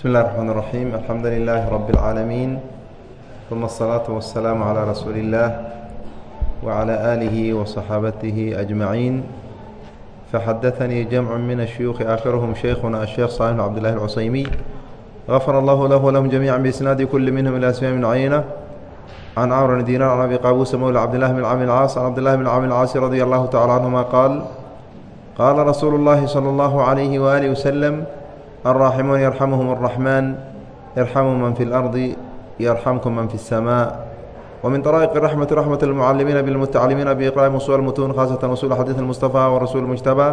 بسم الله الرحمن الرحيم الحمد لله رب العالمين ثم الصلاة والسلام على رسول الله وعلى آله وصحابته أجمعين فحدثني جمع من الشيوخ آخرهم شيخنا الشيخ صالح بن عبد الله العصيمي غفر الله له ولهم جميعا بإسناد كل منهم إلى أسماء من عينة عن عمرو بن دينار عن أبي قابوس مولى عبد الله بن عامر العاص عن عبد الله بن عامر العاص رضي الله تعالى عنهما قال قال رسول الله صلى الله عليه وآله وسلم الراحمون يرحمهم الرحمن يرحموا من في الأرض يرحمكم من في السماء ومن طرائق الرحمة رحمة المعلمين بالمتعلمين بإقراء وصول المتون خاصة وصول حديث المصطفى ورسول المجتبى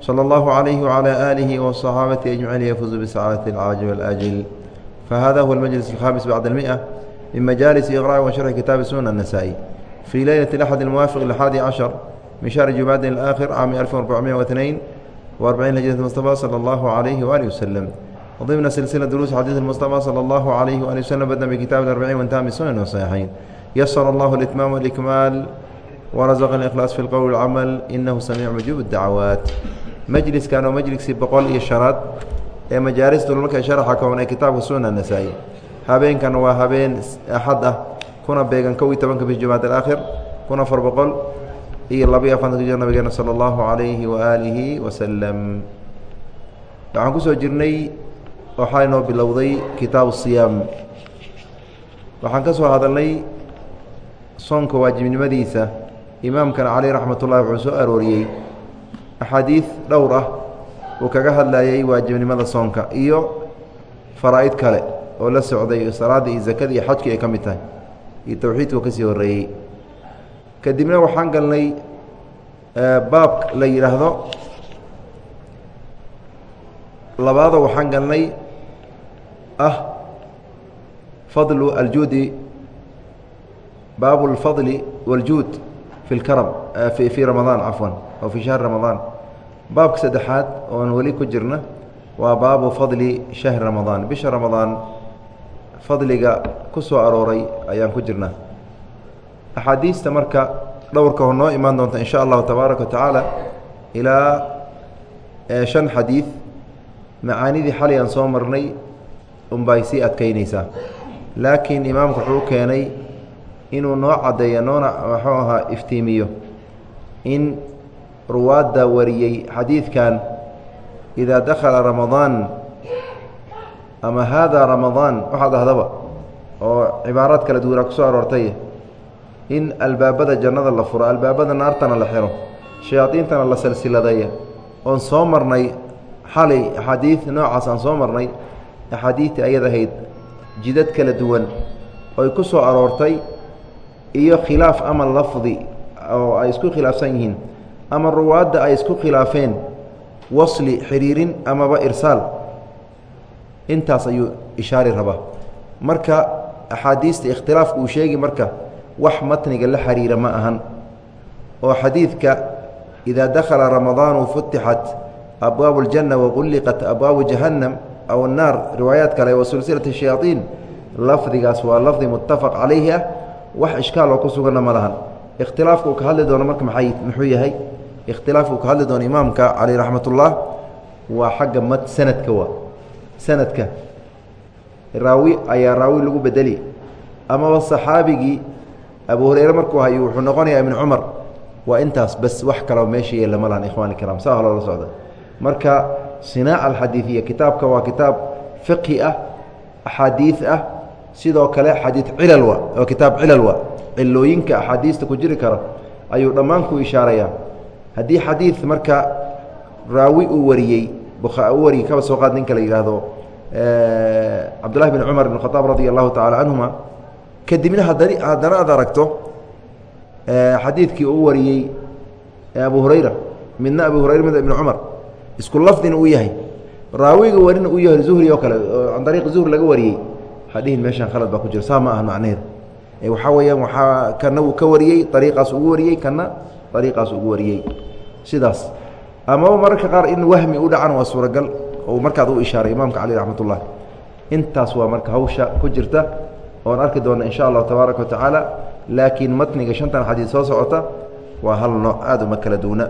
صلى الله عليه وعلى آله وصحابة أجمعين يفوز بسعادة العاجل والآجل فهذا هو المجلس الخامس بعد المئة من مجالس إقراء وشرح كتاب سنن النسائي في ليلة الأحد الموافق للحادي عشر من شهر جماد الآخر عام 1442 وأربعين هجرة المصطفى صلى الله عليه وآله وسلم وضمن سلسلة دروس حديث المصطفى صلى الله عليه وآله وسلم بدنا بكتاب الأربعين وانتهى بالسنن والصحيحين يسر الله الإتمام والإكمال ورزق الإخلاص في القول والعمل إنه سميع مجيب الدعوات مجلس كانوا مجلس بقول iyo shanaad ee majaalista markay sharaxa kooban ee kitaabka sunan nasaa'i habeenkan waa habeen axad ah kuna beegan kow iyo tobanka bish jumaad alaakhir kun afar boqol iyo laba-iyo afartanka jir nabigeena sala allahu calayhi waaalihi wasalam waxaan ku soo jirnay waxaa inoo bilowday kitaabu siyaam waxaan ka soo hadalnay soonka waajibnimadiisa imaamkana caleyh raxmat ullahi wuxuu soo arooriyey axaadiid dhowr ah uu kaga hadlayay waajibnimada soonka iyo faraa'id kale oo la socday salaadda iyo zakada iyo xajkii ay ka mid tahay iyo towxiidka oo ka sii horreeyey kadibna waxaan galnay baab la yidhaahdo labaada waxaan galnay ah fadlu aljuudi baabu اlfadli wاljuud fi اlkaram fii ramadaan cafwan oo fii shahri ramadaan baabka saddexaad oon weli ku jirna waa baabu fadli shahri ramadaan bisha ramadaan fadliga ku soo arooray ayaan ku jirnaa axaadiista marka dhowrka hor noo imaan doonta in sha allahu tabaaraka wa tacaala ilaa shan xadiid macaanidii xalay aan soo marnay unbay sii adkeynaysaa laakiin imaamku wuxuu keenay inuu noo caddeeyo noona waxuu ahaa iftiimiyo in ruwaadda wariyey xadiidkan idaa dakhala ramadaan ama haada ramadaan waxaa dhahdaba oo cibaaraad kala duwanaa ku soo aroortay in albaabada jannada la furo albaabada naartana la xiro shayaadiintana la silsiladeeya oon soo marnay xalay axaadiid noocaas aan soo marnay axaadiidtii ayad ahayd jidad kala duwan oy ku soo aroortay iyo khilaaf ama lafdi oo ay isku khilaafsan yihiin ama ruwaadda ay isku khilaafeen wasli xiriirin amaba irsaal. Intaas ayuu ishaari rabaa. Marka axaadiista ikhtilaafka uu sheegi marka wax matniga la xiriira ma ahan. oo xadiidka idaa dakhala ramadaanu futixat abwaabu اljanna waqulliqat abwaabu jahannam aw annaar riwaayaad kale wa silsilat shayaaiin lafdigaas waa lafdi muttafaq calayhi ah wax ishkaal oo ku suganna ma lahan. Ikhtilaafka uu ka hadli doono marka maay muxuu yahay? Ikhtilaafka uu ka hadli doono imaamka caleyh raxmat ullah waa xagga mad sanadka waa sanadka. Raawi ayaa raawi lagu bedeli. Amaba saxaabigii abu hureyre markuu hayo wuxuu noqonayaa ibnu cumar waa intaas bas wax kaloo meesha yeella ma lahan ikhwani kiraam saa loola socda. Marka sinaaca alxadiidiya kitaabka waa kitaab fiqhi ah axaadiid ah sidoo kale xadiid cilal oo kitaab cilal wa. Axaadiista ku jiri kara ayuu dhammaan ku ishaarayaa. Haddii xadiid marka raawi uu wariyey u wariyey kaba soo qaad ninka la yidhaahdo cabdullahi bn cumar bn khaaab radi allahu tacala canhuma kadibna haddana aad aragto xadiidkii uu wariyey abu hurayra midna abu hurayra mid ibn cumar isku lafdina uu yahay. Raawiga warina uu yahay zuhri oo kale can ariiqi zuhri laga wariyey hadhihin meeshaan khalad baa ku jira saa ma aha macnaheeda waxaa weeyaan waxaa kana uu ka wariyey ariiqaas ugu wariyey kana ariiqaas ugu wariyey. Sidaas. Amaba mararka qaar in wahmi u dhacan waa suuragal markaad u ishaaray imaamka cali raxmat intaas waa marka hawsha ku jirta oon arki doona in sha allahu tabaaraka wa tacaala laakiin matniga shantan xadiid soo socota waa hal nooc aad uma kala duuna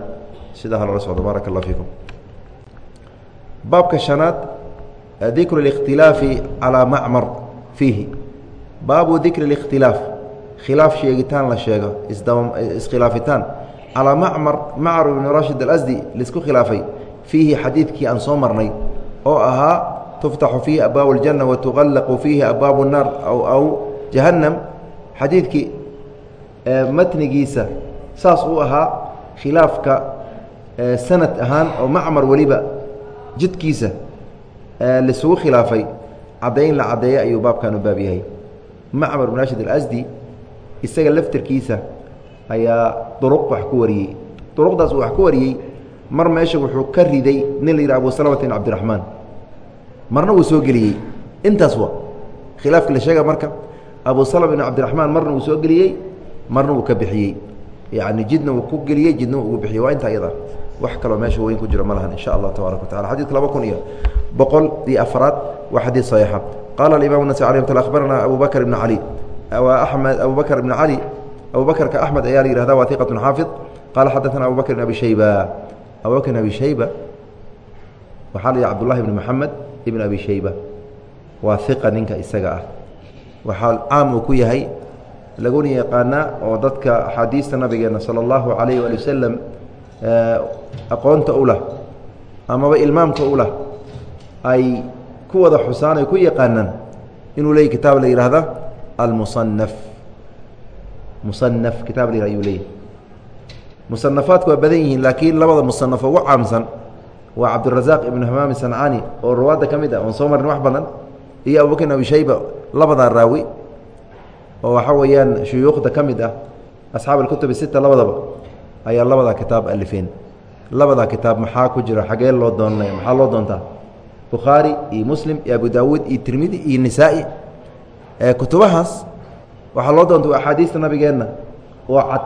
sidaa haloola socdo baaraka allah fiikum baabka shanaad dikru ااkhtilaafi calىa macmar fiihi baabu dikri ااkhtilaaf khilaaf sheegitaan la sheego iskhilaafitaan calىa macmar macmar ibn rashid alasdi laisku khilaafay fiihi xadiidkii aan soo marnay oo ahaa tuftaxu fiihi abwaabu اljanna watuqallaqu fiihi abwaabu الnaar aw jahannam xadiidkii matnigiisa saas uu ahaa khilaafka sanad ahaan oo macmar weliba jidkiisa laisugu khilaafay caddayn la caddeeya ayuu baabkan u baab yahay macmar bn rashid alasdi isaga laftirkiisa ayaa duruq wax ku wariyey duruqdaas uu wax ku wariyey mar meesha wuxuu ka riday nin la yidhah abu salamata bin cabdiraxmaan marna wuu soo geliyey. Intaas wa khilaafka la sheega marka abu salama bin cabdiraxmaan marna wuu soo geliyey marna wuu ka bixiyey. Yacni jidna wuu ku geliyey jidna wuu ugu bixiyey. Waa intaa iyada wax kaloo meesha weyn ku jiro ma lahan insha allah tabaaraka watacala xadidka laba kun iyo boqol iyo afraad waa xadiid saxiixa. Qaala alimam nasai alay mat akhbarana abu bakr ibn cali amed abu bakr ibn cali abu bakrka axmed ayaa la yihahda waa iqatun xaafid. Qaala xadaثana abu bakr ibn abi shayba. Abu bakr ibn abi shayba waxaa la yidhi cbdullahi ibn moxamed ibn abi shayba. Waa iqa ninka isaga ah. Waxaa caam uu ku yahay. Laguna yaqaanaa oo dadka axaadiista nabigeena salى اllahu alayh ali wasalam aqoonta u lah amaba ilmaamka u lah ay ku wada xusaan ay ku yaqaanaan inuu leeyay kitaab la yihahda almusanaf musanaf kitab la yihah ayuu leeyahy musanafaadku waa badan yihiin laakiin labada musanafo ugu caamsan waa cabdirazaaq ibnu hamaami sancani oo ruwaadda ka mid ah soo marin wax badan iyo abubakr ibn abi shayba labadaa raawi oo waxaa weeyaan shuyuukhda ka mid ah asxaab sita labadaba ayaa labadaa kitaab alifeen. Labadaa kitaab maxaa ku jira xagee loo doonay maxaa loo doontaa? Bukhaari iyo muslim iyo abu daawuud iyo tirmidi iyo nisaa'i. Kutubahaas waxaa loo doonta axaadiista nabigeenna oo cad.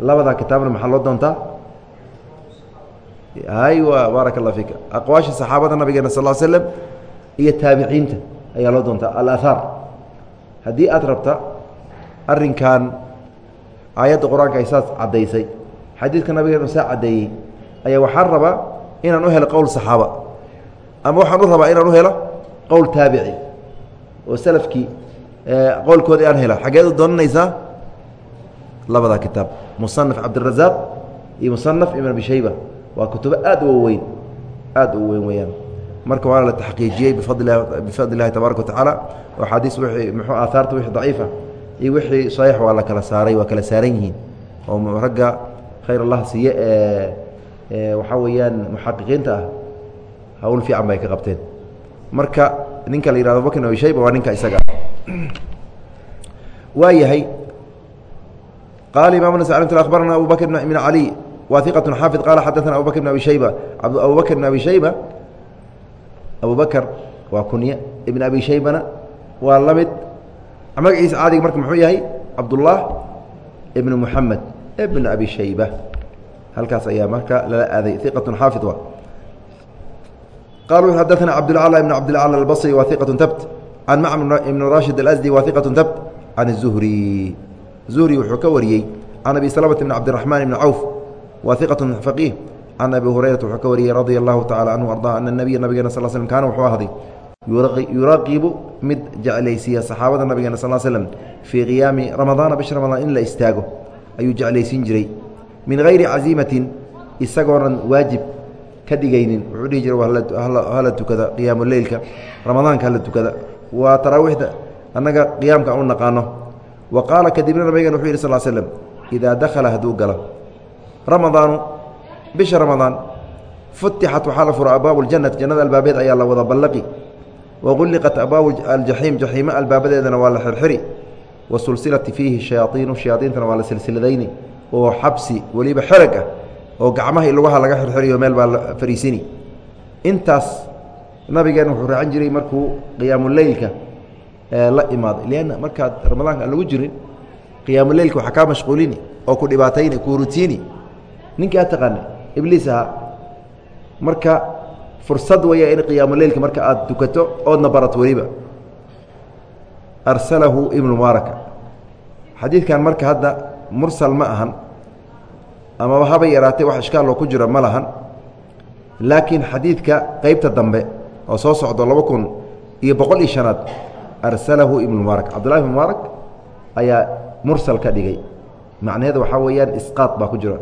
Labadaa kitaabna maxaa loo doontaa aywa baaraka allah fiika aqwaasha saxaabada nabigeena sal slam iyo taabiciinta ayaa loo doontaa alaahaar haddii aad rabta arrinkan aayadda qur'aanka ay saas caddaysay xadiidka nabigeenu saa caddeeyey ayaa waxaan rabaa inaan u helo qowl saxaaba ama waxaan u rabaa inaan u helo qowl taabici oo salafkii qowlkooda aan hela xaggeed u doonanaysaa labadaa kitaab musanaf cabdirazaaq iyo musanaf ibn abi shayba waa kutubo aad u weyn u weyn weeyaan. Marka waana la taxqiijiyey bifadli illahi tabaaraka watacaala axaadiis wixii muxuu aahaarta wixii daciifa iyo wixii saxiix waa la kala saaray waa kala saaran yihiin. Oo ragga khayr allah siiye ee waxaa weeyaan muxaqiqiinta ah hawl fiican bay ka qabteen. Marka ninka la yihahdo bakr abi shayba waa ninka isaga waa yahay qaala imam nas abarana abu bakr ibn cali wa iqaة xaafid qala xadaثna abu bakr ibn abi shayba abu bakr ibn abi shayba abu bakr waa kunye ibn abi shaybana waa la mid magaciisa caadiga marka muxuu yahay cabdullah ibn muxamed ibn abi shayba halkaas ayaa marka lala aaday iqaة xaafid wa qala xadaثna cabdاlclى ibn cabdilclى اbصri wa iqaة tabt can macmr ibn rashid alasdi wa iqaة tabt can الzuhri zuhri wuxuu ka wariyey can abi slmta bn cabdiraxmaan ibn cawf wa iqaة faqiih can abi hurayrata wuxuu ka wariyey radia allahu tacala canhu arda ana nabiya nabigeena sal slm kaana wuxuu ahday yuraqibu mid jeclaysiiya saxaabada nabigeena sal slm fii qiyaami ramadaana bisha ramadaan in la istaago ayuu jeclaysiin jiray. Min hayri caziimatin isagoonan waajib ka dhigaynin wuxuu dhihi jiray hala tukada qiyaamu leylka ramadaanka hala tukada. Waa taraawiixda annaga qiyaamka aan u naqaano. Wa qaala kadibna nabigeena wuxuu yidhi sal slm idaa dakhala hadduu galo ramadaanu bisha ramadaan futixat waxaa la fura abwaabu اljannati jannada albaabeed ayaa la wada ballaqi. Wagulliqat abwaabu aljaxiim jaxiimo albaabadeedana waa la xirxiri. Wasulsilati fiihi shayaaiinu shayaaiintana waa la silsiladayni. Oo xabsi weliba xerag ah oo gacmaha i lugaha laga xirxiriyo meel baa la fariisini. Intaas nabigeena wuxuu raacan jiray markuu qiyaamuleylka la imaaday. Lanna markaad ramadaanka aan lagu jirin qiyaamuleylka waxaa ninkii aad taqaana ibliis ahaa. Marka fursad weya in qiyaamuleylka marka aad dukato oodna barato weliba. Arsalahu ibnu mubaaraka. Xadiidkan marka hadda mursal ma ahan amaba habay yaraatay wax ishkaaloo ku jira ma lahan. Laakiin xadiidka qeybta dambe oo soo socdo laba kun iyo boqol iyo shanaad arsalahu ibnu mubaarak cabdullahi ibn mubaarak ayaa mursal ka dhigay. Macnaheeda waxaa weeyaan isqaad baa ku jira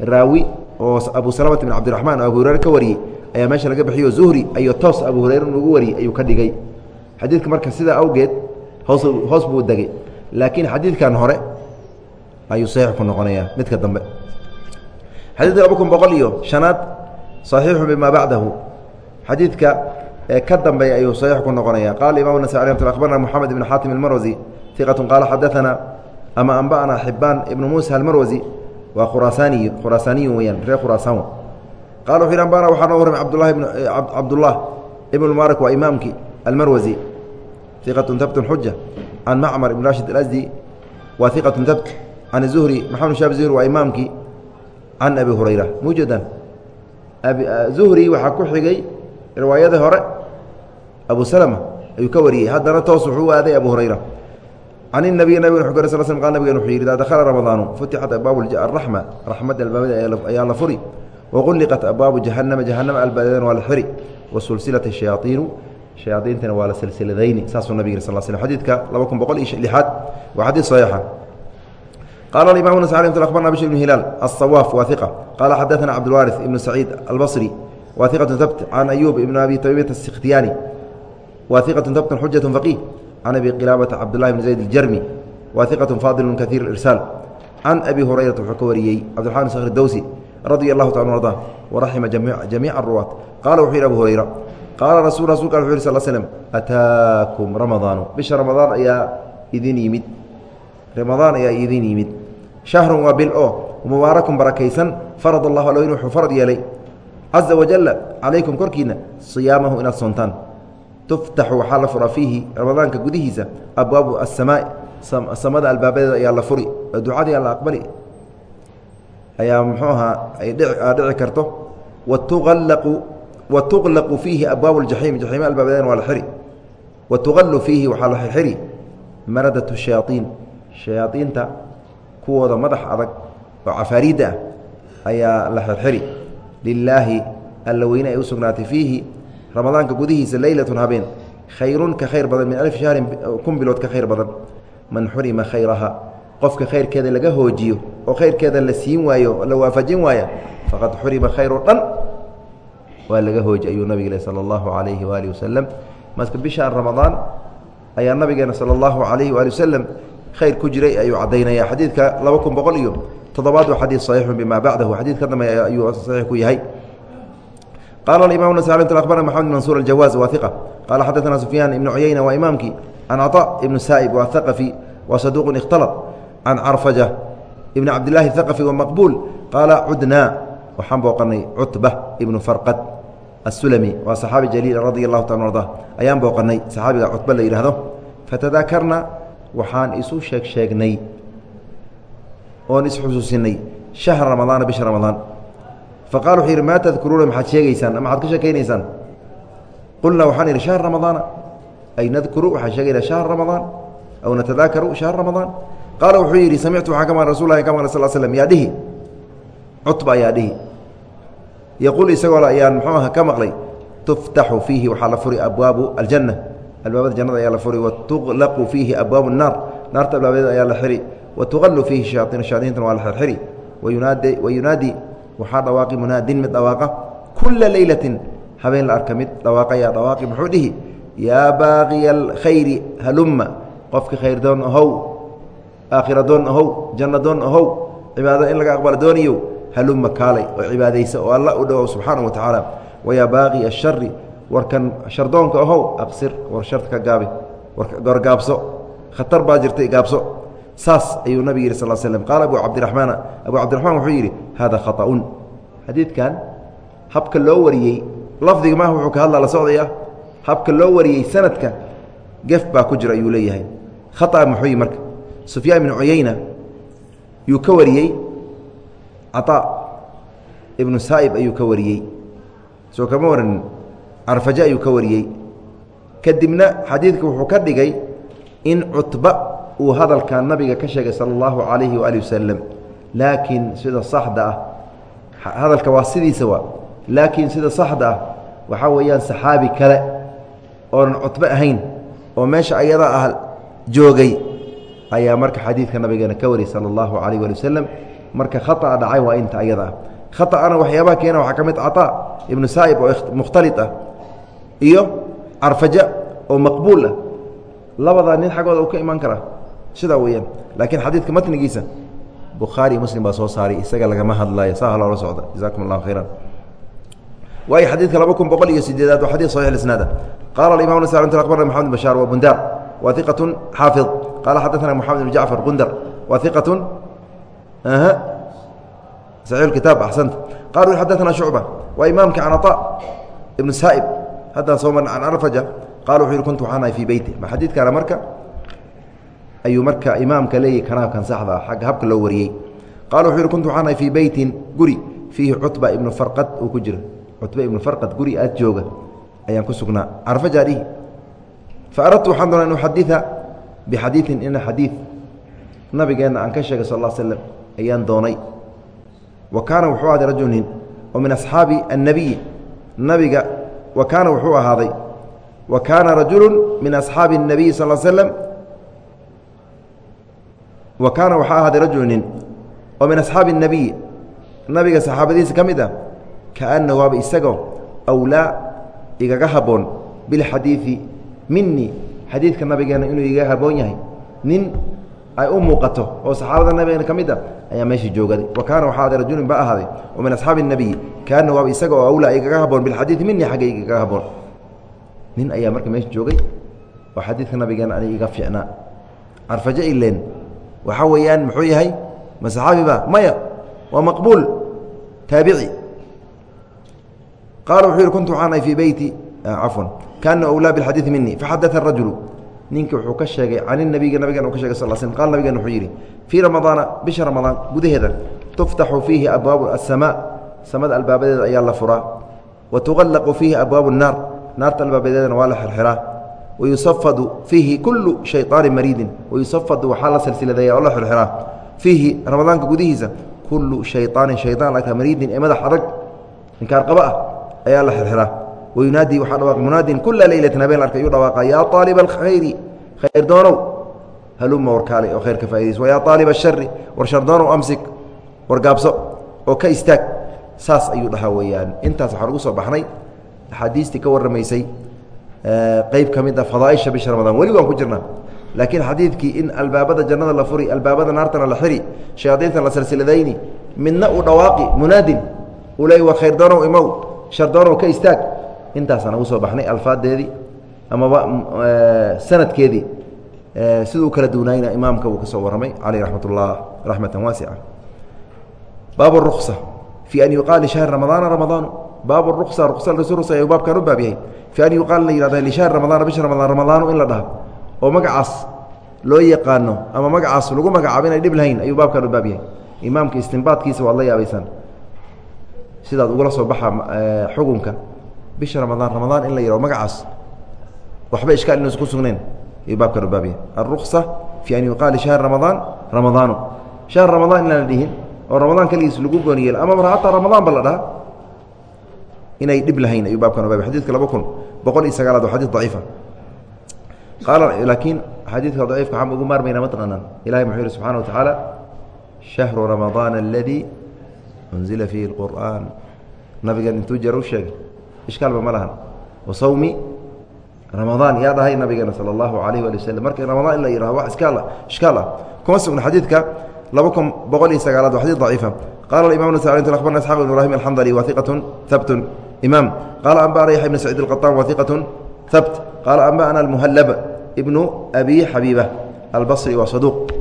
raawi oo abu salamata bin cabdiraxmaan oo abu hurayre ka wariyey ayaa meesha laga bixiyo zuhri ayuu toos abu hurayre lagu wariyey ayuu ka dhigay. Xadiidka marka sidaa awgeed hoos hoos buu degay laakiin xadiidkan hore ayuu saxiix ku noqonayaa midka dambe. Xadiidka laba kun boqol iyo shanaad saxiixu bimaa bacdahu. Xadiidka ka dambeeya ayuu saxiix ku noqonaya. Qaala imam nasa a abarna moxamed ibn xaatim almarwasi iqatu qaala xadaanaa ama anba'ana xibaan ibnu muusa almarwasi waa khuraasaaniy khuraasaaniyu weyaan reer khuraasaan qala wuxu yhi ambana waxaa noo warramay abdulahi cabdullah ibn mubaarak waa imaamkii almarwasi iqatun habtun xuja can macmar ibn rashid alasdi waa iqatun habt can zuhri maxamed shab zuhri waa imaamkii can abi hurayra. Mujadan zuhri waxaa ku xigay riwaayadii hore abu salma ayuu ka wariyey haddana toos wuxuu aaday abu hurayra can الnabiy nabig wxu kor sl sl qal nabgen wuxuu yidhi idaa dakhala ramadaanu futixat abwaabu araxma raxmadda albaabada ayaa la furi waqulliqat abwaabu jahannama jahanama albaabadan waa la xiri wasulsilat shayaaiinu shayaaiintana waa la silsiladayni saasuu nabig yiri sal sl xadiidka laba kun boqol iyo lixaad waa xadiid saxiixa qala imam nas abarna bشhr بn hilaal الصwaaf wa iq qala xadaثna cabdالwariث ibn saciid albصri wa iqaة habt can ayub ibn abi taymiyat الsikhtiyani wa iqaة habt xujaة faqih can abi qilaabata cabdulahi bn zayd اjarmi wa iqatu faadilu kaiir irsaal can abi hurayrata wuxuu ka wariyey cabdiraxmaan sakhr dowsi radi allahu taala arda waraxima jamiica aruwaat qaala wuxuu yidhi abu hurayra qaala rasul rasulka wuxu yih sal slm ataakum ramadaanu bisha ramadaan ayaa idin yimid ramadaan ayaa idin yimid shahrun waa bil oo mubaarakun barakaysan farad allahu alw inuu farad yeelay caza wajalla calaykum korkiinna siyaamahu inaad soontaan tuftaxu waxaa la furaa fiihi ramadaanka gudihiisa abwaabu asamaa samada albaabadeeda ayaa la furi oo ducadii alla aqbali. Ayaa muxuu ahaa ay dhici karto watuqallaqu wa tuqlaqu fiihi abwaabu اljaxiim jaxiima albaabadeedana waa la xiri. Wa tuqallu fiihi waxaa la xiri maradat shayaaiin shayaaiinta kuwooda madax adag oo cafaariidda ah ayaa la xirxiri ramadaanka gudihiisa leylatun habeen. Khayrun ka khayr badan min alfi shahrin kun bilood ka khayr badan. Man xurima khayraha. Qofka khayrkeeda laga hoojiyo oo khayrkeeda la siin waayo la waafajin waaya faqad xurima khayr o dhan. Waa laga hooji ayuu nabig sala allahu calayhi waalihi wasalam marka bishaan ramadaan ayaa nabigeena sala allahu calayhi waali wasalam khayr ku jiray ayuu caddaynaya xadiidka laba kun boqol iyo toddobaad waa xadiid saxiixu bima bacdahu. Xadiid ka ayuu saxiix ku yahay qala imam nas abarna maxamed mansuur aljawaaz waa iqa qala xadaثna sufyaan ibnu cuyayna waa imaamkii can caطa ibnu saa'ib waa haqafi wa saduuq ikhtalط can carfaja ibn cabdillahi haqafi wa maqbuul qaala cudnaa waxaan booqanay cutba ibnu farqad asulami waa saxaabi jaliil radi allahu taala arda ayaan booqanay saxaabiga cutba la yidhaahdo fatadaakarna waxaan isu sheeg sheegnay oon isxusuusinay shahra ramadaana bisha ramadaan faqala wuxuu yidhi maa tadkuruuna maxaad sheegaysaan maxaad ka sheekaynaysaan qulnaa waxaan idhi shahr ramadaana ay nadkuru waxaan sheegaynaa shahr ramadaan aw natadaakaru shahr ramadaan qaala wuxuu yidhi samictu waxaan ka maqan rasul lahi ka maqlay sal slm yaa dhihi cutba ayaa dhihi yaquul isagoo ayaan muxuu aha ka maqlay tuftaxu fiihi waxaa la furi abwaabu aljanna albaabada jannada ayaa la furi watuqlaqu fiihi abwaabu الnaar naarta albaabadeeda ayaa la xiri watuqalu fiihi shayaaiin shayaaiintana waa la xirxiri wayunaadi waxaa dhawaaqi munaadin mid dhawaaqa. Kula leylatin habeen la arka mid dhawaaqa yaa dhawaaqi muxuu dhihi yaa baaqiya alkhayri halumma. Qofka khayr doon ahow. Aakhira doon ahow. Janno doon ahow. Cibaado in laga aqbalo dooniyow. Halumma kaalay. Oo cibaadaysa oo alla u dhowow subxaana wa tacaala. Wayaa baaqi ashari warkan shardoonka ahow. Aqsir. War sharta ka gaabi war gaabso. Khatar baa jirtay gaabso saas ayuu nabig yihi sal slm qaala abu cabdiramaan abu cabdiraxmaan wuxuu yidhi hada khaطaun xadiidkan habka loo wariyey lafdiga maaha wuxuu ka hadla la socdaya habka loo wariyey sanadka gef baa ku jira ayuu leeyahay. Khaa muxuu yi marka. Sufyaan ibnu cuyeyna yuu ka wariyey caطa ibnu saa'ib ayuu ka wariyey. Soo kama waranin carfaja ayuu ka wariyey. Kadibna xadiidka wuxuu ka dhigay in cutba uu hadalka nabiga ka sheegay sala allahu calayhi waali wasalam laakiin sida saxda ah hadalka waa sidiisa waa. Laakiin sida saxda ah waxaa weeyaan saxaabi kale oonan cutbo ahayn oo meesha ayada ah joogay ayaa marka xadiidka nabigeena ka wariyay sala allahu calayh waali wasalam marka khata'a dhacay waa inta ayada ah. Khata'ana waxyaabaha keena waxaa ka mid cataa ibnu saa'ib oo mukhtalit ah iyo carfaja oo maqbuul ah. Labadaa nin xaggooda uu ka imaan karaa sidaa weeyaan laakiin xadiidka matnigiisa bukhaari muslim baa soo saaray isaga lagama hadlayo saa loola socda jazakum allahu khayran waayo xadiidka laba kun boqol iyo sideedaad waa xadid saxix isnaada qala imam nas abarna maxamed bashaar wa bundar wa iqatu xaafid qala xadaثana moxamed ibn jacfar gundar wa iqatu saxiix kitaab axsanta qalu xadaثana shucba waa imaamka can aطa ibnu saa'ib haddaan soo marna can arfaja qala wuxuu yihi kuntu waxaan ahay fii beyti ma xadiidkaana marka ayuu marka imaamka leeyahy kanaabkan saxda ah agga habka loo wariyey. Qala wuxuu yihi kuntu waxaan ahay fii beytin guri fiihi cutba ibnu farqad uu ku jiro cutba ibnu farqad guri aad jooga ayaan ku sugnaa. Carfajaadhihi fa aradtu waxaan doonaa in uxadida bixadiiin ina xadiid nabigeenna aan ka sheegay sal l slm ayaan doonay. Wa kaana wuxuu ahaaday rajul nin oo min asxaabi annabiyi nabiga wa kaana wuxuu ahaaday wa kaana rajulu min asxaabi الnabiyi sal slm wa kaana waxaa ahaaday rajulu nin oo min asxaabi الnabiyi nabiga saxaabadiisa ka mid ah kaana waaba isagoo awlaa igaga habboon bilxadiidi minii xadiidka nabigeena inuu igaga habboon yahay nin ay u muuqato oo saxaabada nabigeena ka mid a ayaa meesha joogaday wa kaana waxaa ahaaday rajulin ba ahaaday oo min asxaabi الnabiyi kaana waaba isaga oo awlaa igaga habboon bilxadiidi minii xagga igaga habboon nin ayaa marka meesha joogay oo xadiidka nabigeena anig iga fiicnaa carfajo ileen waxaa weeyaan muxuu yahay? Ma saxaabi ba? Maya. Waa maqbuul. Taabici. Qaala wuxuu yihi kuntu waxaan ahay fii beyti cafwan. Kaana awlaa bilxadiidi minii faxadaa arajulu ninki wuxuu ka sheegay can inabiga nabigen u ka shegay sal sl qala nabigen wuxuu yidhi fii ramadaana bisha ramadaan gudaheeda tuftaxu fiihi abwaabu asamaa samada albaabadeeda ayaa la furaa. Wa tuqallaqu fiihi abwaabu الnaar naarta albaabadeedana waa la xirxiraa wayusafadu fiihi kullu shayaani mariidin wayusafadu waxaa la silsiladeeya oo la xirxiraa fiihi ramadaanka gudihiisa kullu shayaanin shayaan aka mariidin ee madax adag inkaarqaba ah ayaa la xirxiraa wayunaadii waxaa dhawaaq munaadin kula leylatin habeen arka ayuu dhawaaqa yaa aaliba alkhayri khayr doonow haluma warkaale oo khayrka faa'idayso wayaa aaliba ashari war shar doonow amsik wargaabso oo ka istaag saas ayuu dhahaa weeyaan intaas waxaa lagu soo baxnay axaadiistii ka warramaysay qeyb ka mid a fadaaisha bisha ramadaan weli waan ku jirnaa laakiin xadiidkii in albaabada jannada la furi albaabada naartana la xiri shayaadiinta la silsiladayni midna uu dhawaaqi munaadin uu leey waa khayr doonow imow shar doonow ka istaag intaasaan ugu soo baxnay alfaadeedii amaba sanadkeedii. Siduu kala duunaayna imaamka uu ka soo warramay caleyh raxmat ullah raxmatan waasica baabu ruksa fii an yuqaal lishahri ramadaana ramadaanu baabu ruksa rusa rasuulsa ayuu baabkan u baab yahay. Fii an yuqaal la yihahda lishahri ramadaana bisha ramadaan ramadaanu in la dhaho oo magacaas loo yaqaano ama magacaas lagu magacaabo inay dhib lahayn ayuu baabkan u baab yahay. Imaamka istinbaadkiisa waad la yaabaysaan sidaad ugula soo baxa xukunka bisha ramadaan ramadaan in la yihao magacaas waxba ishkaal inuusan ku sugnayn ayuu baabkan u baab yahay. Alruksa fii an yuqaal lishahri ramadaan ramadaanu. Shahr ramadaan inaan la dhihin oo ramadaan keligiis lagu gooni yeelo amaba hataa ramadaan ba la dhaha inay dhib lahayn ayuu baabkan u baab yahay xadidka laba kun boqol iyo sagaalaad waa xadid daciifa. Qaala laakiin xadiidka daciifka waxaan ugu maarmaynaa mataqaanaan ilahay muxuu yihi subxana wa tacaala shahru ramadaana aladii unzila fiihi اlqur'aan nabigan intuu jeer u sheegay ishkaalba ma lahan. Wa sawmi ramadaan yaa dhahay nabigeena sala allahu alayh waali waslm marka ramadaan in la yihahdo wax iskaal ishkaal ah kuma sugna xadiidka laba kun boqol iyo sagaalaad waa xadid daciifa. Qala imam nas abarna isxaq ibn ibrahim alxandali wa habtun imaam qaala anba'ana yaxya ibn saciid alqataan wahiqatun habt qaala anba'ana almuhallab ibnu abi xabiiba albasri waa saduuq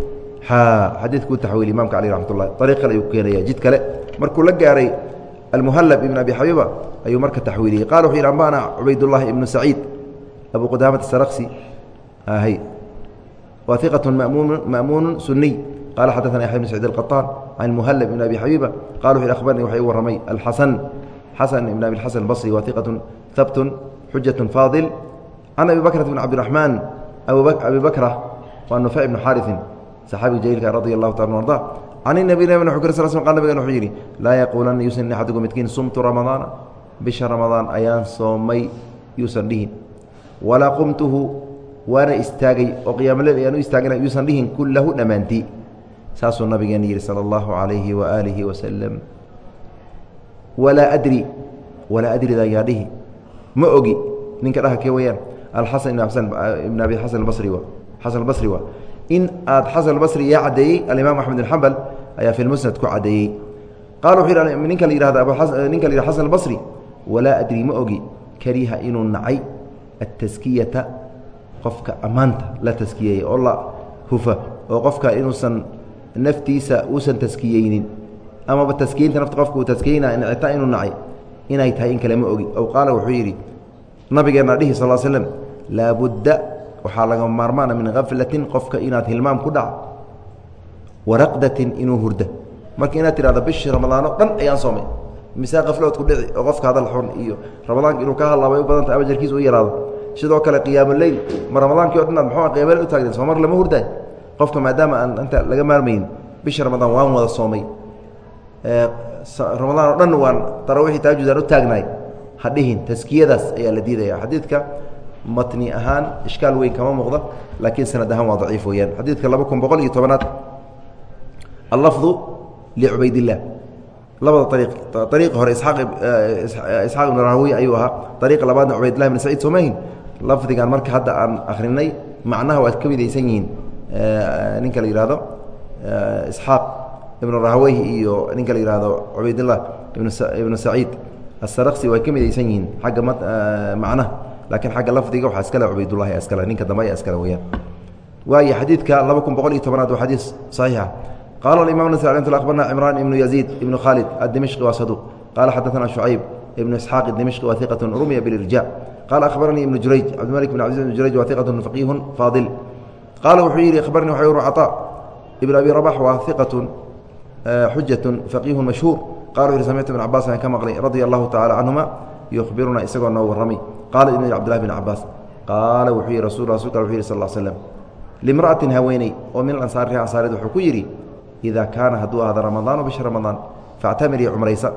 xadiidkuu taxwiil imaamka caleyh raxmat ullahi ariiq kale ayuu keenaya jid kale. Markuu la gaaray almuhallab ibn abi xabiiba ayuu marka taxwiiliyey qala wuxuu yidhi anba'ana cubaydullaahi ibnu saciid abu qudaamata saraqsi ahy wahiqatun ma'muunun suniy qala xadaana yaxya ibn saciid alqataan can muhallab ibn abi xabiiba qala wuxu yhi akhbarnii waxay u warramay alxasan xasan ibn abi xasan albasri wa iqatun habtun xujaة faadil can abi bakrata bn cabdiraxmaan abi bakra waa nufay ibnu xaariثin saxaabiga jaliilka radi allahu taala arda can inabi nabig wu sl sl qa nabigan wuxuu yidhi laa yaquulanna yusan axadukum midkiin sumtu ramadaana bisha ramadaan ayaan soomay yuusan dhihin walaa qumtuhu waana istaagay oo qiyaamoleyl ayaan u istaagana yuusan dhihin kullahu dhammaantii saasuu nabigeena yihi sala allahu calayhi waaalihi wasalam walaa adri walaa adrida yaa dhihi ma ogi ninka dhaha kee weyaan alxasan ibn abi xasan albasri waa in aad xasan albasri yaa caddeeyey alimaam axmed bin ayaa fi lmusnad ku caddeeyey qala wuxuu ninka la yihahdo ninka la yihah xasan albasri walaa adri ma ogi. Kariha inuu nacay ataskiyata qofka ammaanta la taskiyeeyey oo la hufa oo qofka inuusan naftiisa uusan taskiyeynin amaba taskiyeynta nafta qofka uu nicita inuu nacay inay tahay in kale ma ogi. Ow qaala wuxuu yidhi nabigeenna dhihi sal slm laabudda waxaa laga maarmaana min kaflatin qofka inaad hilmaam ku dhac waraqdatin inuu hurda. Marka inaad tidhahdo bishii ramadaano dhan ayaan soomay. Mise kaflood ku dhici oo qofka hadal xun iyo ramadaanka inuu ka hadlaabay u badanta ama jarkiisa u yaraado. Sidoo kale qiyaamuleil ma ramadaankii o dhan aad muxuu qiyamaleil u taagdeen? Soo mar lama hurdaay qofka maadaama aan inta laga maarmayn bisha ramadaan waan wada soomay ramadaan oo dhan waan tarawixii taajudaan u taagnaay. Ha dhihin taskiyadaas ayaa la diidaya xadiidka matni ahaan ishkaal weyn kama muuqda laakiin sanad ahaan waa daciif weyaan xadiidka laba kun boqol iyo tobanaad. Allafdu licubaydillaah labada ariiq ariiqi hore isxaaq ibn rahawi ayuu ahaa. Ariiqa labaadna cubaydillah ibn saciid somahin lafdigan marka hadda aan akhrinay macnaha waad ka midaysan yihiin. Ninka la yihahdo isxaaq ibnu rahaweyh iyo ninka la yihahdo cubaydillah ibnu saciid asaraqsi way ka midaysan yihiin xagga macnaha. Laakiin xagga lafdiga waxaa iskale cubaydullahi iskale ninka dambe iskale weyaan waayo xadiidka laba kun boqol iyo tobanaad waa xadiis saxiixa. Qala imam nas abarna cimraan ibnu yaziid ibnu khaalid adimishqi waa saduq. Qala xadaثana shucayb ibnu isxaaq dimishqi wa iqat rumiya bilirja. Qala akhbaranii ibnu jurayj cabdimalik bn cabdiz ibn jurayj wa iqat faqiihun faadil qaala wuxuu yidhi akhbarnii waxay ur caطa ibn abi rabax waa iqatu mashhuur. Qala wuxu yhi samictu ibn cabaas aan ka maqlay radia allahu tacala canhuma yukhbiruna isagoo noo warramay qaala ibn cabdillahi bn cabaas qaala wuxuu yihi rasul rasulka wuxu yih sal slm limra'atin haweeney oo min alansaar ree ansaareed wuxuu ku yidhi ida kaana hadduu ahdo ramadaanu bisha ramadaan factamirii cumraysa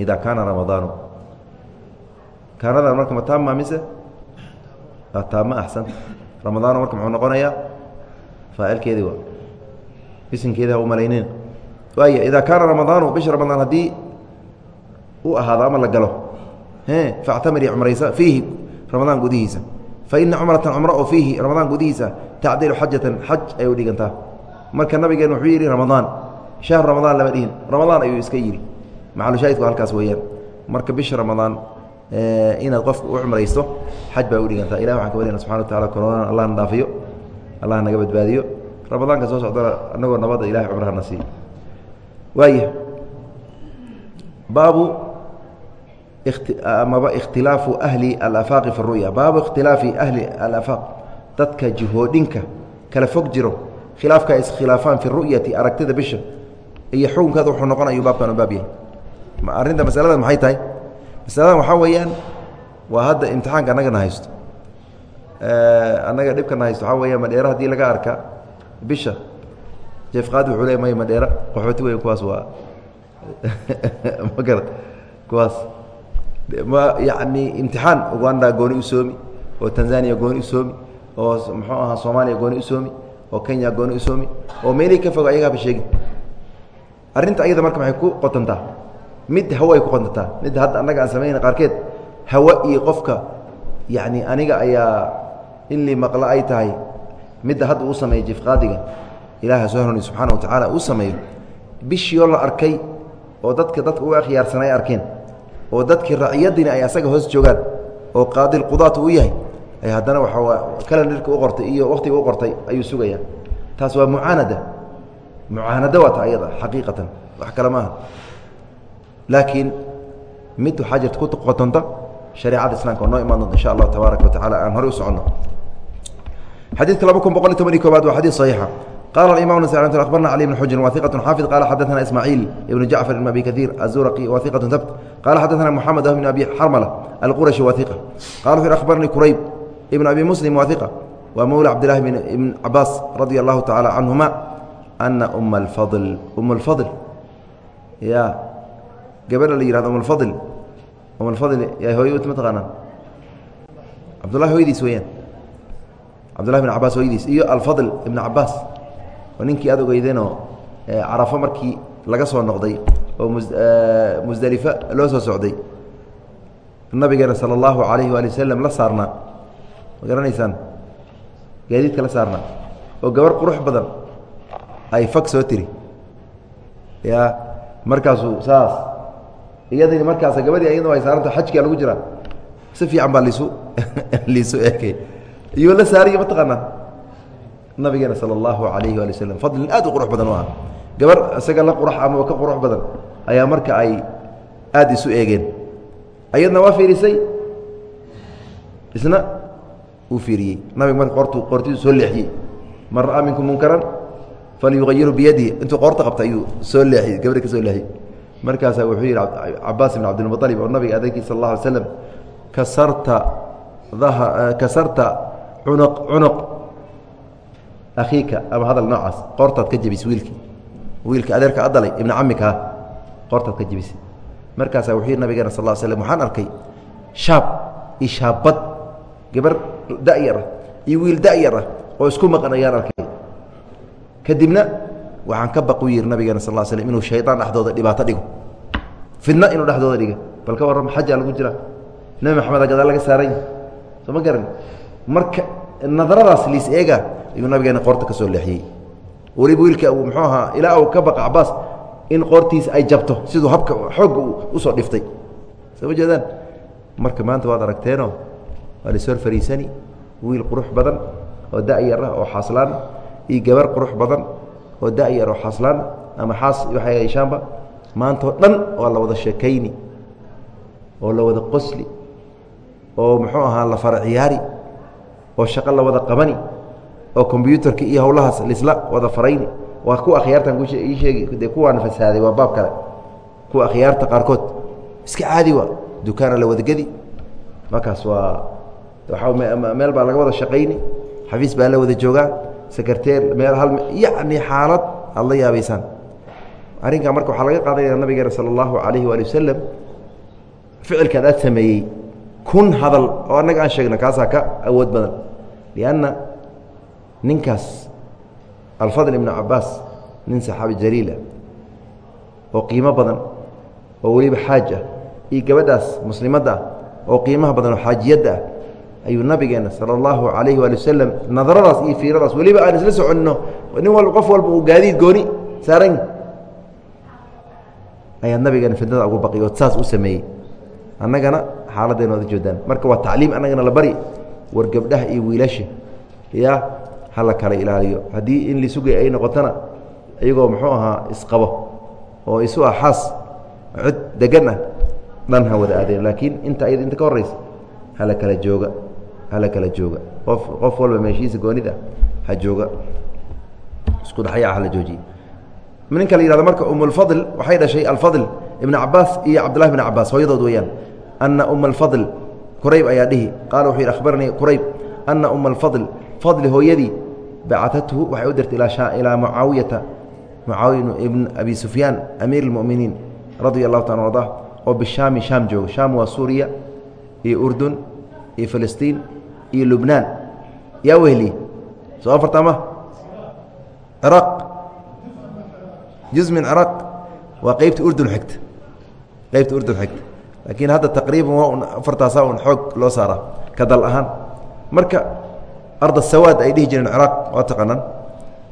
ida kaana ramadaanu kaanadan marka ma taamma mise? Waa taama axsan ramadaano marka muxuu noqonayaa? Faacilkeedii waa isinkeedii ha u malaynina waaya idaa kaana ramadaanu bisha ramadaan haddii u ahaado ama la galo. Factamirii cumraysa fiihi ramadaan gudihiisa. Fa cumratan cumro oo fiihi ramadaan gudihiisa tacdilu xajatan xaj ay u dhigantaa. Marka nabigeen wuxuu yidhi ramadaan shahr ramadaan lama dhihin. Ramadaan ayuu iska yidhi. Maxalushaahidku halkaas weeyaan. Marka bisha ramadaan inaad qofka u cumraysto xaj baa u dhigantaa. Ilah waxaan ka baryana subxana wa tacala koronan allah na dhaafiyo allah naga badbaadiyo ramadaanka soo socdana anagoo nabadda ilahay cumrahana siiyo waaya baabu amaba ikhtilaafu ahli alafaaqi fi ru'ya. Baabu ikhtilaafi ahli alafaaq dadka jihoodhinka kala fog jiro khilaafka iskhilaafaan fi ru'yati aragtida bisha iyo xukunkeeda wuxuu noqonayu baabkan u baab yahay. Arrinta masalada maxay tahay? Masaladan waxaa weeyaan waa hadda imtixaanka annagana haysto. Annaga dhibkana haysto. Waxaa weya madheera haddii laga arka bisha. Jeefqaadi wuxuu le may madheera qaxooti weyn kuwaas waa ma garad. Kuwaas ma yacni imtixaan uganda gooni u soomi oo tanzaniya gooni u soomi oo muxuu ahaa soomaaliya gooni u soomi oo kenya gooni u soomi oo meelihii ka fogo ayagaaba sheegi arrinta ayada marka maxay ku qotantaa? Mid hawo ay ku qotantaa. Mid hadda annaga aan samayna qaarkeed hawa iyo qofka yacni aniga ayaa in li maqlo ay tahay midda hadda uu sameeyo jifqaadiga ilaaha soo haroni subxaana wa tacaala uu sameeyo bishiioo la arkay oo dadka dadka uga khiyaarsanay arkeen oo dadkii raciyadiina ay asaga hoos joogaan oo qaadil qudaat uu yahay ay haddana waxaa kalendarka u qortay iyo wakhtiga u qortay ayuu sugaya. Taas waa mucaanada mucaanado waa ta ayada xaqiiqatan wax kale maaha. Laakiin mid waxaa jirta ku qotonta shareecada islamka oo noo imaan doonta insha allahu tabaaraka wa tacala aan horey u soconno xadiidka laba kun boqol iyo toban iyo koobaad waa xadiid saxiixa qala imam nas abarna cali bn xujrin wa iqat xaafid qala xadaثana ismaaciil ibn jacfar ibn abi kaثiir azuraqi wa iqat habt qala xadaثana moxamed bn abi xarmala alqurashi wa iqa qala wuxu akhbarnii kurayb ibn abi muslim wa iqa wa mowla cabdillahi ibn cabaas radia allahu tacala canhuma ana uma alfadl uma alfadl ya gabadha la yihahdo umulfadl umulfadl yaa hooy ma taqaanaa cabdullahi hooyadiis weeyaan cabdullahi ibn cabaas hooyadiis iyo alfadl ibn cabaas oo ninkii aad ogeydeenoo carafo markii laga soo noqday oo musdelifa loo soo socday. Nabigeena sala allahu alayhi waali wasalam la saarnaa. Ma garanaysaan? Gaadiidka la saarnaa. Oo gabar qurux badan ay fag soo tiri. Ya markaasuu saas. Iyadini markaas gabadii ayadna ay saaranta xajkia lagu jiraa si fiican baa liisu liisu ekey iyuu la saariyo mataqaanaa nabigeena sala allahu alayhi waali wasalam fadlin aad u qurux badan u ah gabar isaga la qurux ama ka qurux badan ayaa marka ay aada isu eegeen. Ayadna waa fiirisay? Isna uu fiiriyey. Nabiga marka qortu qortidu soo leexiyey. Man ra'aa minkum munkaran falyuayiru biyadihi. Intuu qoorta qabta ayuu soo leexiyey gabadhi ka soo leexiyey. Markaasaa wuxuu yidhi cabaas ibn cabdilmualib oo nabiga adeerkii sal alla alay slam kasarta kasarta cunuq cunuq. Akhiika ama hadal noocaas qoortaad ka jebisay wiilkii. Wiilka adeerka adalay ibna camika qoortaad ka jebisay. Markaasaa wuxuu nabigeena sal l slm waxaan arkay shaab iyo shaabad gabar da'yar ah iyo wiil da'yar ah oo isku maqan ayaan arkay. Kadibna waxaan ka baqu yihi nabigeena sal l slm inuu shaydaan dhexdooda dhibaato dhigo. Fidno inuu dhexdooda dhiga bal ka warram xajaa lagu jira. Nebi maxameda gadaal laga saaranya soo ma garan marka nadaradaas liis eega ayuu nabigeena qoorta ka soo leexiyey. Weliba wiilka uu muxuu ahaa ilaa uu ka baqa cabaas in qoortiisa ay jabto siduu habka xoogga u soo dhiftay. Soo ma jeedaan? Marka maanta waad aragteenoo waa lasor fariisani wiil qurux badan oo da'yar ah oo xaaslaan iyo gabar qurux badan oo da'yar oo xaaslaan ama xaas waxay yeeshaanba maanta oo dhan waa la wada sheekayni oo la wada qosli oo muxuu ahaa la fara ciyaari oo shaqo la wada qabani oo kombyuutarka iyo howlahaas lisla wada farayni. Waa kuwa akhyaartan ii sheegi de kuwaana fasaaday waa baab kale. Kuwa akhyaarta qaarkood iska caadi waa dukaana la wadagedi markaas waa waa meel baa laga wada shaqayni xafiis baa la wada joogaa sekreteer meel hal yacni xaalad aad la yaabaysaan. Arrinkaa marka waxaa laga qaadanaya nabigeena sala allahu calayhi waali wasalam ficilkan aad sameeyey kun hadal oo annaga aan sheegna kaasaa ka awood badan. Lianna ninkaas alfadl ibnu cabaas nin saxaabi jaliilah oo qiimo badan oo weliba xaaj ah iyo gabadhaas muslimadda ah oo qiimaha badan oo xaajiyadda ah ayuu nabigeena sala allahu calayhi waali wasalam nadaradaas iyo fiiradaas weliba aan isla soconno. Nin walba qof walba uu gaadiid gooni saaran ayaa nabigeena fidnada ugu baqi oo saas u sameeyey. Annagana xaaladdeena wada joodaan. Marka waa tacliim annagana la bari war gabdhaha iyo wiilasha ya hala kala ilaaliyo. Haddii in lisugay ay noqotona iyagoo muxuu ahaa isqabo oo isu ah xaas cid degan ah dhan ha wada aadeen. Laakiin inta ayad inta ka horraysa hala kala jooga hala kala jooga. Qof qof walba meeshiisa goonida ha jooga. Isku dhaxya hala joojiye ninka la yihahdo marka umulfadl waxay dhashay alfadl ibn cabaas iyo cabdullahi bn cabaas hooyadood weeyaan ana uma alfadl. Qurayb ayaa dhihi. Qaala wuxuu yidhi akhbaranii qurayb. Ana uma alfadl. Fadli hooyadii. Bacatathu waxay u dirtay ilaa mucaawiyata. Mucaawiya ibn abi sufyaan amiir اlmuminiin radia allahu taala ardah oo bishaami shaam jooga shaam waa suuriya iyo urdun iyo filistiin iyo lubnaan. Yaa wehliye soo afarta ma? Ciraaq juz min ciraaq waa qeybta urdun xigta. Qeybta urdun xigta laakiin hadda taqriiban waa un afartaasaa un xoog loo saaraa ka ahaan. Marka arda sawaad ay dhihi jireen ciraaq waa taqaanaan.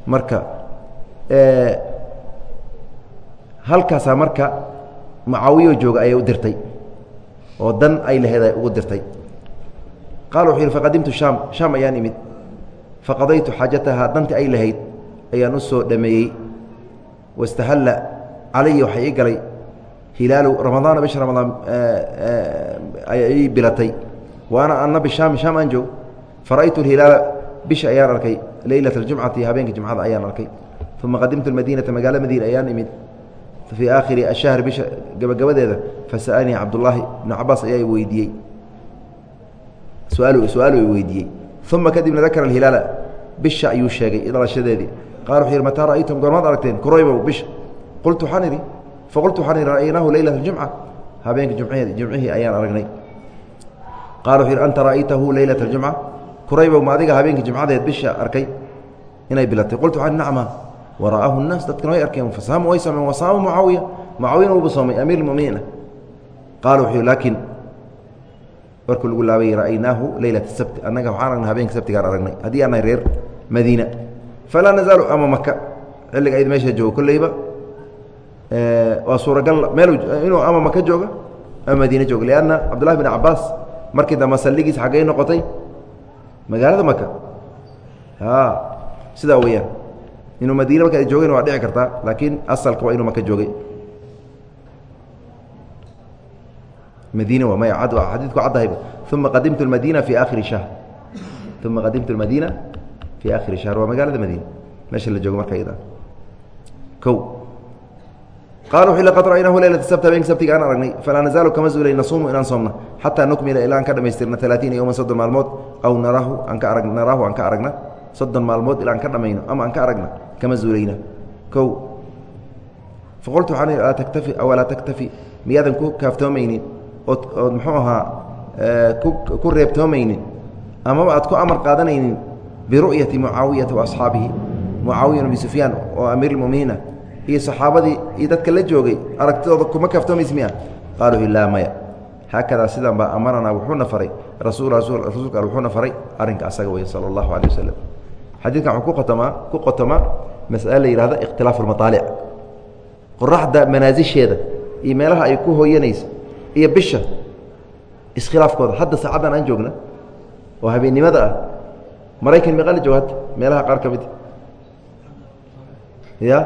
Marka halkaasaa marka mucaawiyo jooga ayay u dirtay oo dan ay laheed ay ugu dirtay. Qaala wuxuu yidhi faqadimtu shaam shaam ayaan imid. Faqadaytu xaajatahaa dantii ay lahayd ayaan u soo dhameeyey. Wastahalla calaya waxay ii galay hilaalu ramadaana bisha ramadaan ii bilatay. Wa ana anna bishaami shaam aan joog. Fara'aytu alhilaala bisha ayaan arkay. Leylata aljumcati habeenka jumcada ayaan arkay. Uma qadimtu almadiinata magaalo madiina ayaan imid. Fii aakhiri ashahri bisha gabagabadeeda fasa'alanii cabdullaahi ibnu cabaas ayaa weydiiyey. Suaal i weydiiyey. Uma kadibna dakara alhilaala bisha ayuu sheegay dhalashadeedii qala wuxuu yidhi mataa ra'aytum goormaad aragteen? Kuraybow bisha. Qultu waxaan idhi faqultu waxaan ra'aynaahu leylat اjumca habeenka jumceed jumcihii ayaan aragnay qaala wuxu yidhi anta ra'aytahu leylat اljumca kuraybow ma adiga habeenkii jumcadeed bisha arkay inay bilatay qultu waxaan nacma wara'aahu الnaas dadkana way arkeen fasaama way soomeen wasaama mucaawiya mucaawiyana wuuba soomay amiir اlmuminiina qaala wuxuu laakiin warkuu lagu laabay ra'aynaahu leylat sabt annaga waxaan aragnay habeenka sabtigaan aragnay haddii aannahay reer madiina falaa nazaalu ama maka xilliga ayd meesha joogo kolleyba waa suuragal meel inuu ama maka jooga ama madiine jooga. Lianna cabdullahi bin cabaas markii dambe salligiis xaggay noqotay magaalada maka sidaa weeyaan. Inuu madiine marka ay waa dhici kartaa laakiin asalka waa inuu maka joogay qala wuxu laqad ra'aynahu leylata sabt habeenka sabtiga aan aragnay falaa nazaalu kama zuulay nasuumu inaan soomna xataa nukmila ilaa aan ka dhamaystirna alaaiina yowman soddon maalmood aw naraahu aan ka arag naraahu aan ka aragna soddon maalmood ilaa aan ka dhamayno ama aan ka aragna kama zuulayna o faqultu waxaan laa taktafi aw laa taktafi miyaadan ku kaaftoomaynin ood ood muxuu ahaa ku reebtoomaynin amaba aad ku amar qaadanaynin biru'yati mucaawiyata wa asxaabihi mucaawiya abi sufyaan oo amiir lmuminiina iyo saxaabadii iyo dadka la joogay aragtidooda kuma kaaftoomays miya? Qaaluu laa maya. Haakadaa sidan baa amaranaa wuxuuna faray rasuulka al wuxuuna faray arrinka asaga wey sala allahu alay wasalam xadiidkan wuxuu ku qotomaa ku qotomaa masale la yihahda ikhtilaafu almataalic qoraxda manaasisheeda iyo meelaha ay ku hooyanayso iyo bisha iskhilaafkooda hadda saacaddan aan joogna oo habeennimada ah maraykan meeqa la jooga hadda meelaha qaar ka mid ya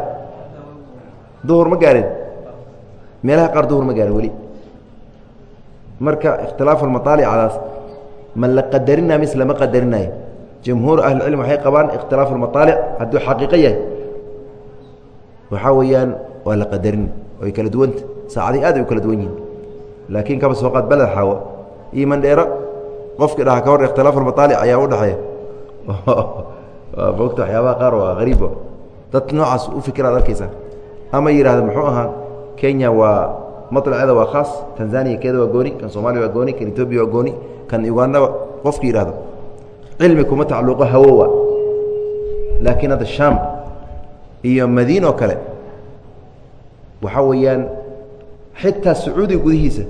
duhur ma gaarin. Meelaha qaar duhur ma gaarin weli. Marka ikhtilaafu almataalicadaas ma la qadarina mise lama qadarinayo jamhuur ahlicilm waxay qabaan ikhtilaafu almataalic hadduu xaqiiqo yahay. Waxaa weeyaan waa la qadarin oy kala duwanta saacadii aad ay u kala duwan yihiin laakiin kaba soo qaad baled xaawo. Iyo mandheero qofkii dhaha ka hor ikhtilaafu almataalic ayaa u dhexeeya. Mogta waxyaabaha qaar waa hariibo dad noocaas u fikiraad arkaysaa ama yidhahda muxuu ahaa kenya waa maطlaceeda waa khaas tanzaniya keeda waa gooni kan soomaaliya waa gooni kan etoobiya waa gooni kan ugandaba qofki yidhahdo cilmi kuma tacalluqo hawowa laakiin hadda shaam iyo madiin oo kale waxaa weeyaan xitaa sacuudiga gudihiisa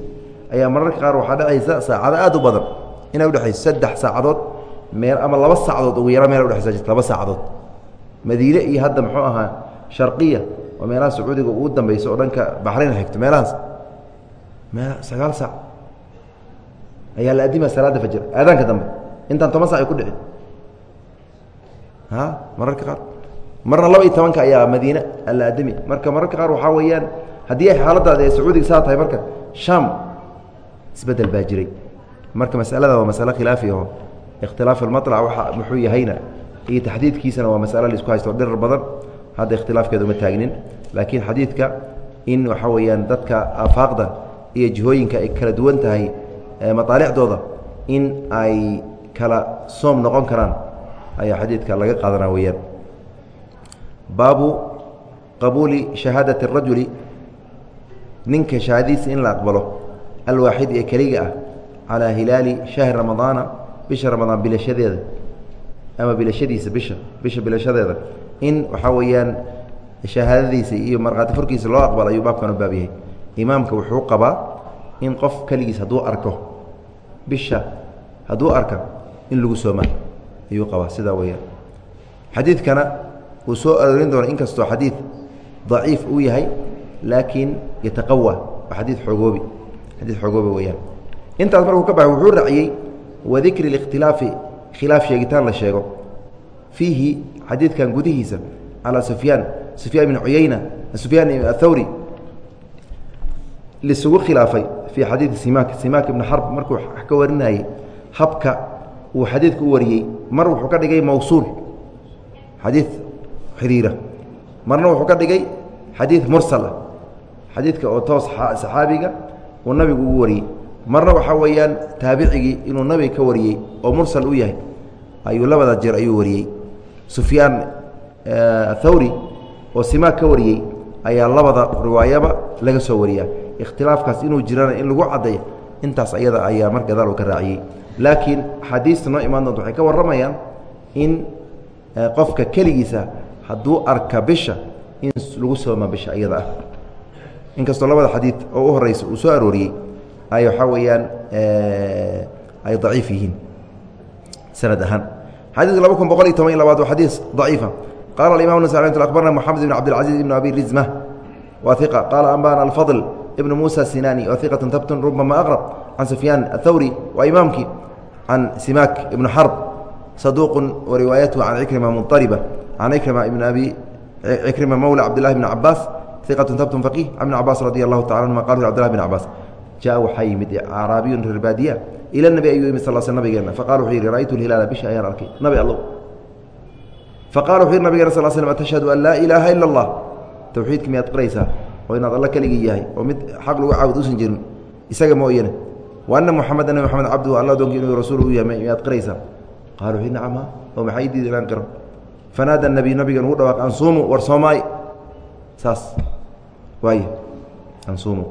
ayaa mararka qaar waxaa dhacaysa saacado aad u badan. Inay udhexayso saddex saacadood meel ama laba saacadood ugu yara meel udhexaysa laba saacadood. Madiine iyo hadda muxuu ahaa sharqiya oo meelaha sacuudiga ugu dambayso oo dhanka baxrayn xigto. Meelahaas? Meel sagaal saac. Ayaa la adima salaada fajr. Aadaanka dambe intaan toban sac ay ku dhicin a mararka qaar. Marna laba iyo tobanka ayaa madiine alla adimi marka mararka qaar waxaa weeyaan haddii ay xaaladaada ee sacuudiga saa tahay marka sham isbeddel baa jiray. Marka masalada waa masale khilaafi aho ikhtilaafu almaطlac waa muxuu yahayna iyo taxdiidkiisana waa masale la isku haysto dhirar badan hadda ikhtilaafkeeda uma taagnin. Laakiin xadiidka in waxaa weeyaan dadka aafaaqda iyo jihooyinka ay kala duwan tahay mataalicdooda in ay kala soom noqon karaan ayaa xadiidka laga qaadanaa weeyaan. Baabu qabuuli shahaadati الrajuli ninka shahaadadiisa in la aqbalo alwaaxid ee keliga ah calaa hilaali shahri ramadaana bisha ramadaan bilashadeeda ama bilashadiisa bisha bisha bilashadeeda in waxaa weeyaan shahaadadiisa iyo markhaati furkiisa loo aqbalo ayuu baabkan u baab yahay. Imaamka wuxuu qabaa in qof keligiis hadduu arko bisha hadduu arka in lagu sooma ayuu qabaa sidaa weeyaan. Xadiidkana uu soo aroorin doono inkastoo xadiid daciif uu yahay laakiin yataqawa waa xadiid xoogoobi xadiid xoogoobi weeyaan. Intaas markuu ka baxay wuxuu raaciyey wadikri اlikhtilaafi khilaaf sheegitaan la sheego fiihi xadiidkan gudihiisa calaa sufyaan sufyaan ibn cuyayna sufyaan athawri lisugu khilaafay fii xadiidi simaak. Simaak ibni xarb markuu ka warinayey habka uu xadiidka u wariyey mar wuxuu ka dhigay mawsuul xadiid xiriira. Marna wuxuu ka dhigay xadiid mursal ah xadiidka oo toos saxaabiga uu nabigu ugu wariyey. Marna waxaa weeyaan taabicigii inuu nabiga ka wariyey oo mursal u yahay ayuu labada jeer ayuu wariyey sufyaan athawri oo simaak ka wariyey ayaa labada riwaayaba laga soo wariyaa ikhtilaafkaas inuu jirana in lagu cadday intaas ayada ayaa mar gadaal uu ka raaciyey laakiin axaadiista noo imaan doonta waxay ka warramayaan in qofka keligiisa hadduu arka bisha in lagu sooma bisha iyada ah. Inkastoo labada xadiid oo u horeysa uu soo arooriyey ay waxaa weeyaan ay daciif yihiin sanad ahaan xadiidka laba kun boqol iyo toban iyo labaad waa xadiis daciifa. Qala imam ns abarna moxamed ibn cabdilcaziz ibn abi rizma. Wa iqa qaala ambana alfadl ibn musa sinani wa iqatu tabtun rubama aqrab can sufyaan athawri waa imaamkii can simak ibn xarb saduuq wariwaayatuhu can cikrima munطariba can ikrima ibn abi cikrima mawla cabdillahi bn cabaas iqatu tabtun faqih. Ibn cabaas radi allahu taala anhuma qal cbdillahi bn cabaas jaa waxaa yimid acraabiyun reer baadiya ila nabi ayuu yimid sal nabigeena faqala wuxuu yidhi ra'aytu lhilaala bisha ayaan arkay nabi allow faqala wuxuu yidhi nabigena sal slm atashhadu an laa ilaaha ila allah tawxiidka miyaad qiraysaa oo inaad alla keligii yahay oo mid xaq lagu caabud uusan jirin isaga mooyane wa anna muxameda nabi moxamed cabduhu alla adoonki inuu rasuul u yahay miyaad qiraysaa qala wuxuu nacam oo maxaa ii inaan qiro fanaada nabiy nabigan ugu dhawaaq ansuumu war soomaay saas waay ansuumu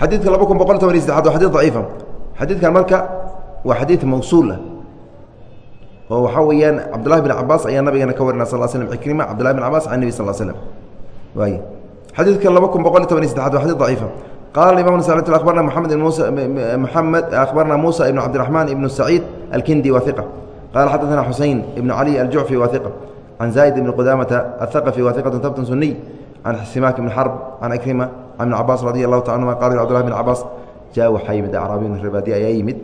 xadiidka laba kun boqol toban iyo saddexaad waa xadid daciifa xadiidkan marka waa xadiid mawsuul ah oo waxaa weeyaan cabdullahi bin cabaas ayaa nabigeena ka warina sal slm cikrima cabdullahi bin cabaas can nebi sal slm waay xadiidka laba kun boqol iyo toban iyo saddexaad waa xadid daciifa qala imam ns abarna musa moxamed akhbarna musa ibn cabdiraxmaan ibn saciid alkindi wa iqa qala xadaثana xusein ibn cali aljucfi wa iqa can zaid ibn qudamata athaqafi wa iqatu tabtun suniy can simak ibn xarb can ikrima ibn cabaas radi allahu ta anuma qala cbdullahi bin cabaas jaa waxaa yimid acraabiyun rebaadi ayaa yimid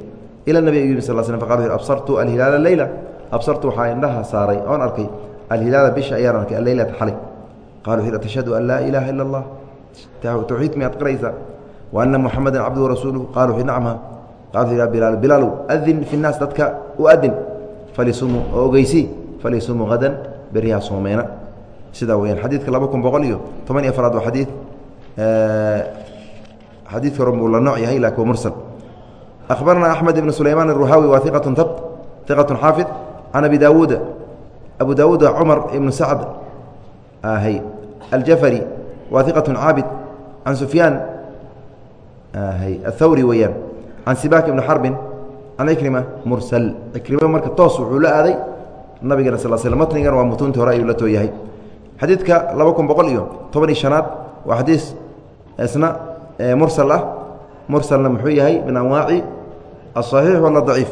ila nabi ayuu yimid sal slm faqal absartu alhilaala leyla absartu waxaa indhaha saaray oon arkay alhilaala bisha ayaan arkay alleylata xalay. Qala wuxu atashhadu an laa ilaaha ila allah tawxiid miyaad qiraysaa wa ana muxameda cabduhu rasuuluhu qala wuxu nacma qala bilaal bilaalow adin fi nnaas dadka u adin falisumu oo ogeysi falisumu hadan beryaha soomeena sidaa weyaan xadiidka laba kun boqol iyo toban iyo afaraad waa xadiid xadiidka hore buu la nooc yahay laakiin waa mursal. Akhbarana axmed ibn sulaymaan aruhaawi waa iqatun tabt iqatun xaafid can abi daawuuda abu daawuuda cumar ibnu sacd ahay aljafari waa iqatun caabid can sufyaan ahay athawri weeyaan can sibaak ibni xarbin can ikrima mursal. Ikrima marka toos wuxuu la aaday nabigana sal sl matnigan waa mutuuntii hore ayuu la too yahay xadiidka laba kun boqol iyo toban iyo shanaad waa xadiis isna mursal ah. Mursalna muxuu yahay min anwaaci aلصaxiix wala daciif.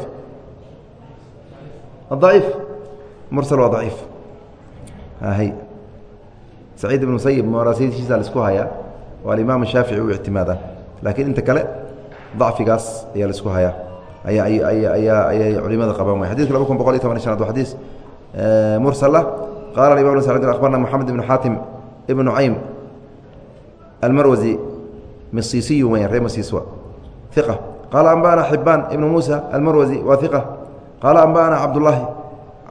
Aciif mursal waa daciif. Hy saciid ibn musayib maraasiishiisa la isku hayaa oo alimaam shaafici u ictimaada laakiin inta kale dacfigaas ayaa la isku hayaa ayaa ayay culimada qabaan way. Xadidka laba kun boqol iyo toban shanaad waa xadiis mursal ah. Qala imam abarna moxamed ibn xaatim ibn nucaym almarwasi masiisiyu wya ree masiis wa. Iqa qaala anba'ana xibaan ibnu muusa almarwasi waa iqa qaala anba'ana cabdullaahi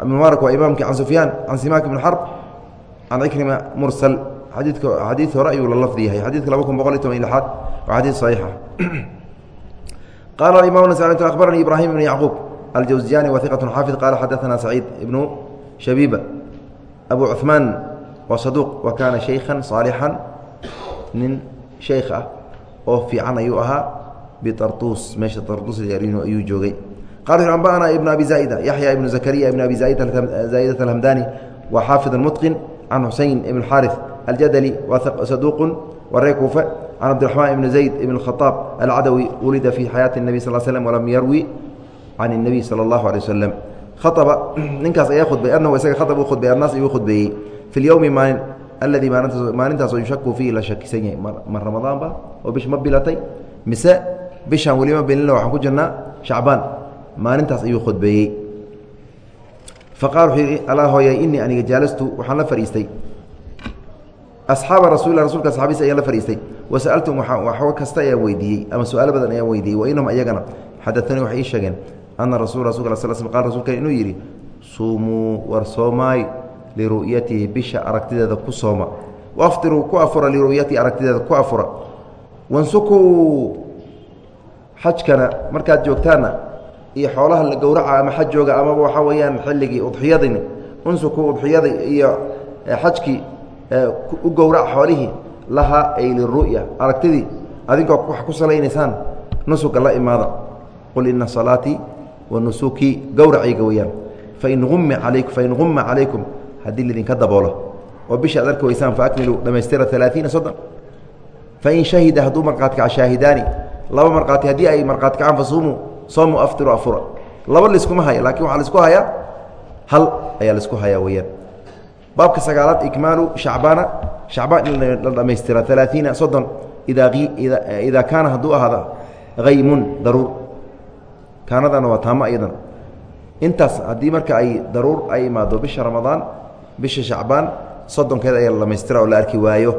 mubaarak waa imaamkii can sufyaan can simaak ibn xarb can cikrima mursal. Xadiidka xadiid hore ayuu la lafdi yahay. Xadidka laba kun boqol iyo toban iyo lixaad waa xadiid saxiixa qaala imam nasai akhbaranii ibraahim ibn yacquub aljawsiyani wa iqatun xaafid qaala xadaanaa saciid ibnu shabiiba abu cuثmaan waa saduuq wa kaana shaykhan صaalixan nin shaykh ah oo fiican ayuu ahaa biartuus meesha artuus ayuu joogay qala anba'ana ibn abi zaa'ida yaxya ibnu zakariya ibn abi zaa'idata alhamdani wa xaafid mutqin can xusein ibn xaariث aljadli wa saduuqu wa ree kuufe can cabdiraxmaan ibn zayd ibn khaaab alcadawi wulida fii xayaati الnebi sal slm walam yarwi can الnebiy salى اllahu alيه waslem khaطba ninkaas ayaa khudbay anahu isaga khaطb u khudbay annaas ayuu khudbeeyey fi اlyowmi maalin aladii maalintaasoo yushaku fiihi la shakisan yahay ma ramadaan ba oo bish ma bilatay mise bishaan welima bilina waxaan ku jirnaa shacbaan maalintaas ayuu khudbeeyey faqala wuxuu yidhi alaa hooyay inii aniga jaalastu waxaan la fadhiistay asxaaba rasul rasulka asxaabiisa ayaan la fadhiistay wasa'altum waxba kasta ayaan weydiiyey ama su'aalo badan ayaan weydiiyey wa inahum ayagana xadaanii waxay ii sheegeen ana rasul rasulka sl sl qal rasulkan inuu yidhi suumuu war soomaay liru'yatihi bisha aragtideeda ku sooma waaftiruu ku afura liru'yatihi aragtideeda ku afura wansukuu xajkana markaad joogtaanna iyo xoolaha la gowraca ama xaj jooga amaba waxaa weeyaan xilligii udxiyadini unsukuu udxiyada iyo xajkii u gowrac xoolihii lahaa ay liru'ya aragtidii adinkoo wax ku salaynaysaan nusuga la imaada qul ina salaatii wa nusukii gowracayga weyaan fain umma calaykum haddii lidinka daboolo. Oo bisha ad arki weysaan faakmiluu dhamaystira alaaiina soddon. Fain shahida hadduu markhaati kaca shaahidaani laba markhaati haddii ay markhaati kacaan fasuumuu soomu aftiru afura. Laba laiskuma haya laakiin waxaa la isku hayaa hal ayaa la isku hayaa weyaan baabka sagaalaad ikmaalu shacbaana shacbaan in la dhammaystira alaaiina soddon. Idaa kaana hadduu ahaada haymun daruur. Kaanadana waa taamo iyadan intaas haddii marka ay daruur ay imaado bisha ramadaan bisha shacbaan soddonkeeda ayaa la oo la arki waayo.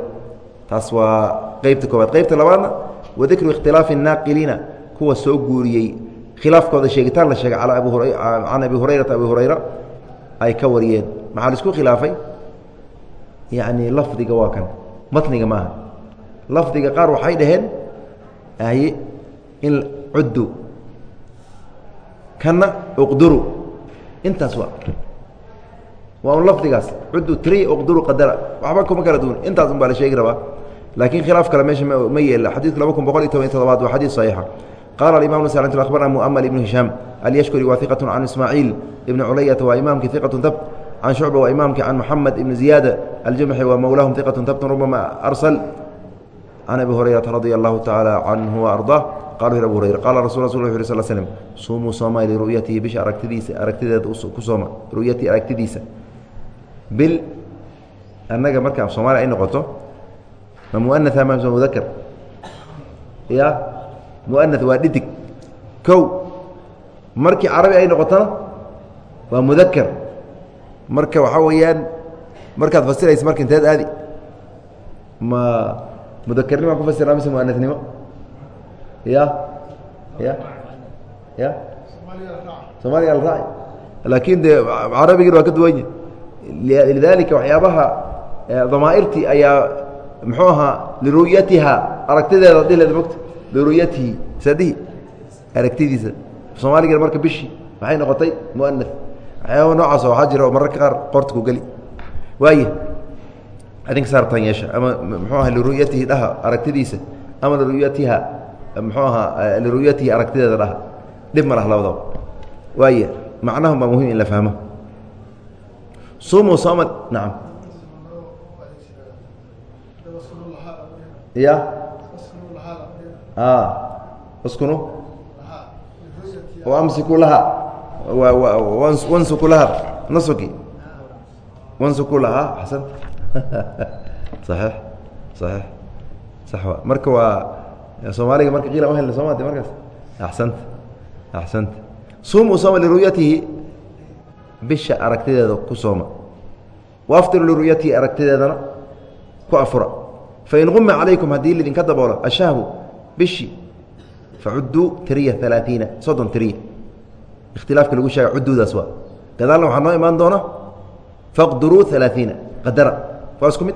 Taas waa qeybta koobaad qeybta labaadna wadikru ikhtilaafi الnaaqiliina kuwa soo guuriyey. Khilaafkooda sheegitaan la sheegay can abi hurayrata abi hurayra ay ka wariyeen. Maxaa la isku khilaafay? Yacni lafdiga waa kan. Matniga maaha. Lafdiga qaar waxay dhaheen aye in cuddu kana uqduru. Intaas waa waa un lafdigaas. Cuddu tri uqduru qadara. Waxba kuma kala duwan. Intaas un baa la sheegi rabaa. Laakiin khilaaf kale meesha ma yeela xadiidka laba kun boqol iyo toban iyo todobaad waa xadiid saxiixa. Qaala alimam ns akhbarna mu'amal ibnu hishaam. Alyashkuri waa iqatu can ismaaciil ibni culayata waa imaamki iqatu tabt can shucba waa imaamki can muxamed ibni ziyaada aljamxi waa mowlaahum iqatu tabtun rubama arsal. Can abi hurayrata radia allahu tacaala canhu waardaa qala abu hurayra qaala rasul rasul u sl slm suumuu sooma liru'yatihi bisha aragtidiisa aragtideeda ku sooma. Ru'yatii aragtidiisa bil annaga marka soomaaliya ay noqoto ma muanaa ma mudakar ya muana waa dhidig. Kow markii carabi ay noqotona waa mudakar marka waxaa weeyaan markaad fasiraysa marka inteed aadi. Ma mudakarnima ku fasira mise muanasnimo ya ya ya. Somaaliga la raaci laakin de carabigina waa ka duwanya lidalika waxyaabaha damaairtii ayaa muxuu ahaa liru'yatiha aragtideeda dhileed mogta liru'yatihi sadihi aragtidiisa soomaaligana marka bishii maxay noqotay muana waxyaaba noocaas waxaa jira oo mararka qaar qorta ku geli waaya adinka saartaan yeesha ama muxuu aha liru'yatihi dhaha aragtidiisa ama liru'yatiha muxuu ahaa liru'yatihi aragtideeda dhaha dhib ma lah labadaba waaya macnahum baa muhiim in la fahmo sumu sooma nacam ya. Uskunu amsiku laha. Wansuku laha. Nasuki wansuku lahaa xasan saxiix saxiix sax wa marka waa soomaaliga marka qiila ma helna soomade markaas. Axsanta axsanta sumu sooma liru'yatihi bisha aragtideeda ku sooma. Waaftiru liru'yatihi aragtideedana ku afura. Fain uma calaykum haddii lidinka daboolo ashahbu bishi facudduu tiriya alaaiina soddon tiriya. Ikhtilaafka lagu sheega cuduudaas waa. Gadaalna waxaa noo imaan doona faqduruu alaaiina qadara. Waa isku mid.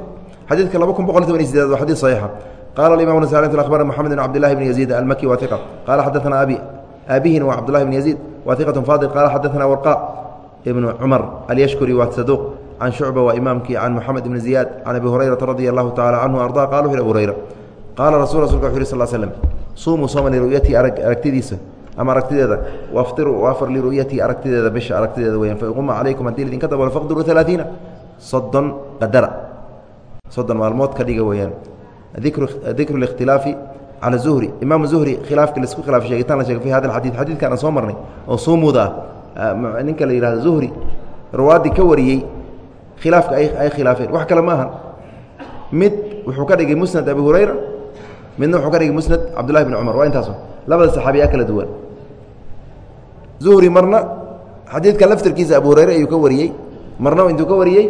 Xadiidka laba kun boqol toban iyo waa xadid saxiixa. Qala alimam nasai akhbarna moxamed bn cabdillahi bn yaziid almaki wa iqa qala xadaana abi aabihina waa cabdullahi bn yaziid wa iqatu faadil. Qala xadaana warqa ibnu cumar alyashkuri waa saduuq can shucba waa imaamkii can moxamed ibni ziyaad can abi hurayrata radia allahu tacala canhu arda qala wuxu abu hurayra qaala rasul rasulka wuxu yhi sal slm suumuu sooma liru'yatii aragtidiisa ama aragtideeda waftiruu waafar liru'yatii aragtideeda bisha aragtideeda weyan fainquma calaykum haddii lidinka dabolo faqduruu alaaiina soddon qadara soddon maalmood ka dhiga weeyaan. Dikru اlikhtilaafi cala zuhri imaam zuhri khilaafka la isku khilaaf sheegitaan la sheegay fi hada alxadiid xadiidkan aan soo marnay oo suumuda ah ninka la yihahdo zuhri rawaaddii ka wariyey khilaafka ay khilaafeen. Wax kale ma aha mid wuxuu ka dhigay musnad abi hurayra midna wuxuu ka dhigay musnad cabdullahi bn cumar. Waa intaaso labada saxaabiyaa kala duwan. Zuhri marna xadiidka laftirkiisa abu hurayre ayuu ka wariyey marna intuu ka wariyey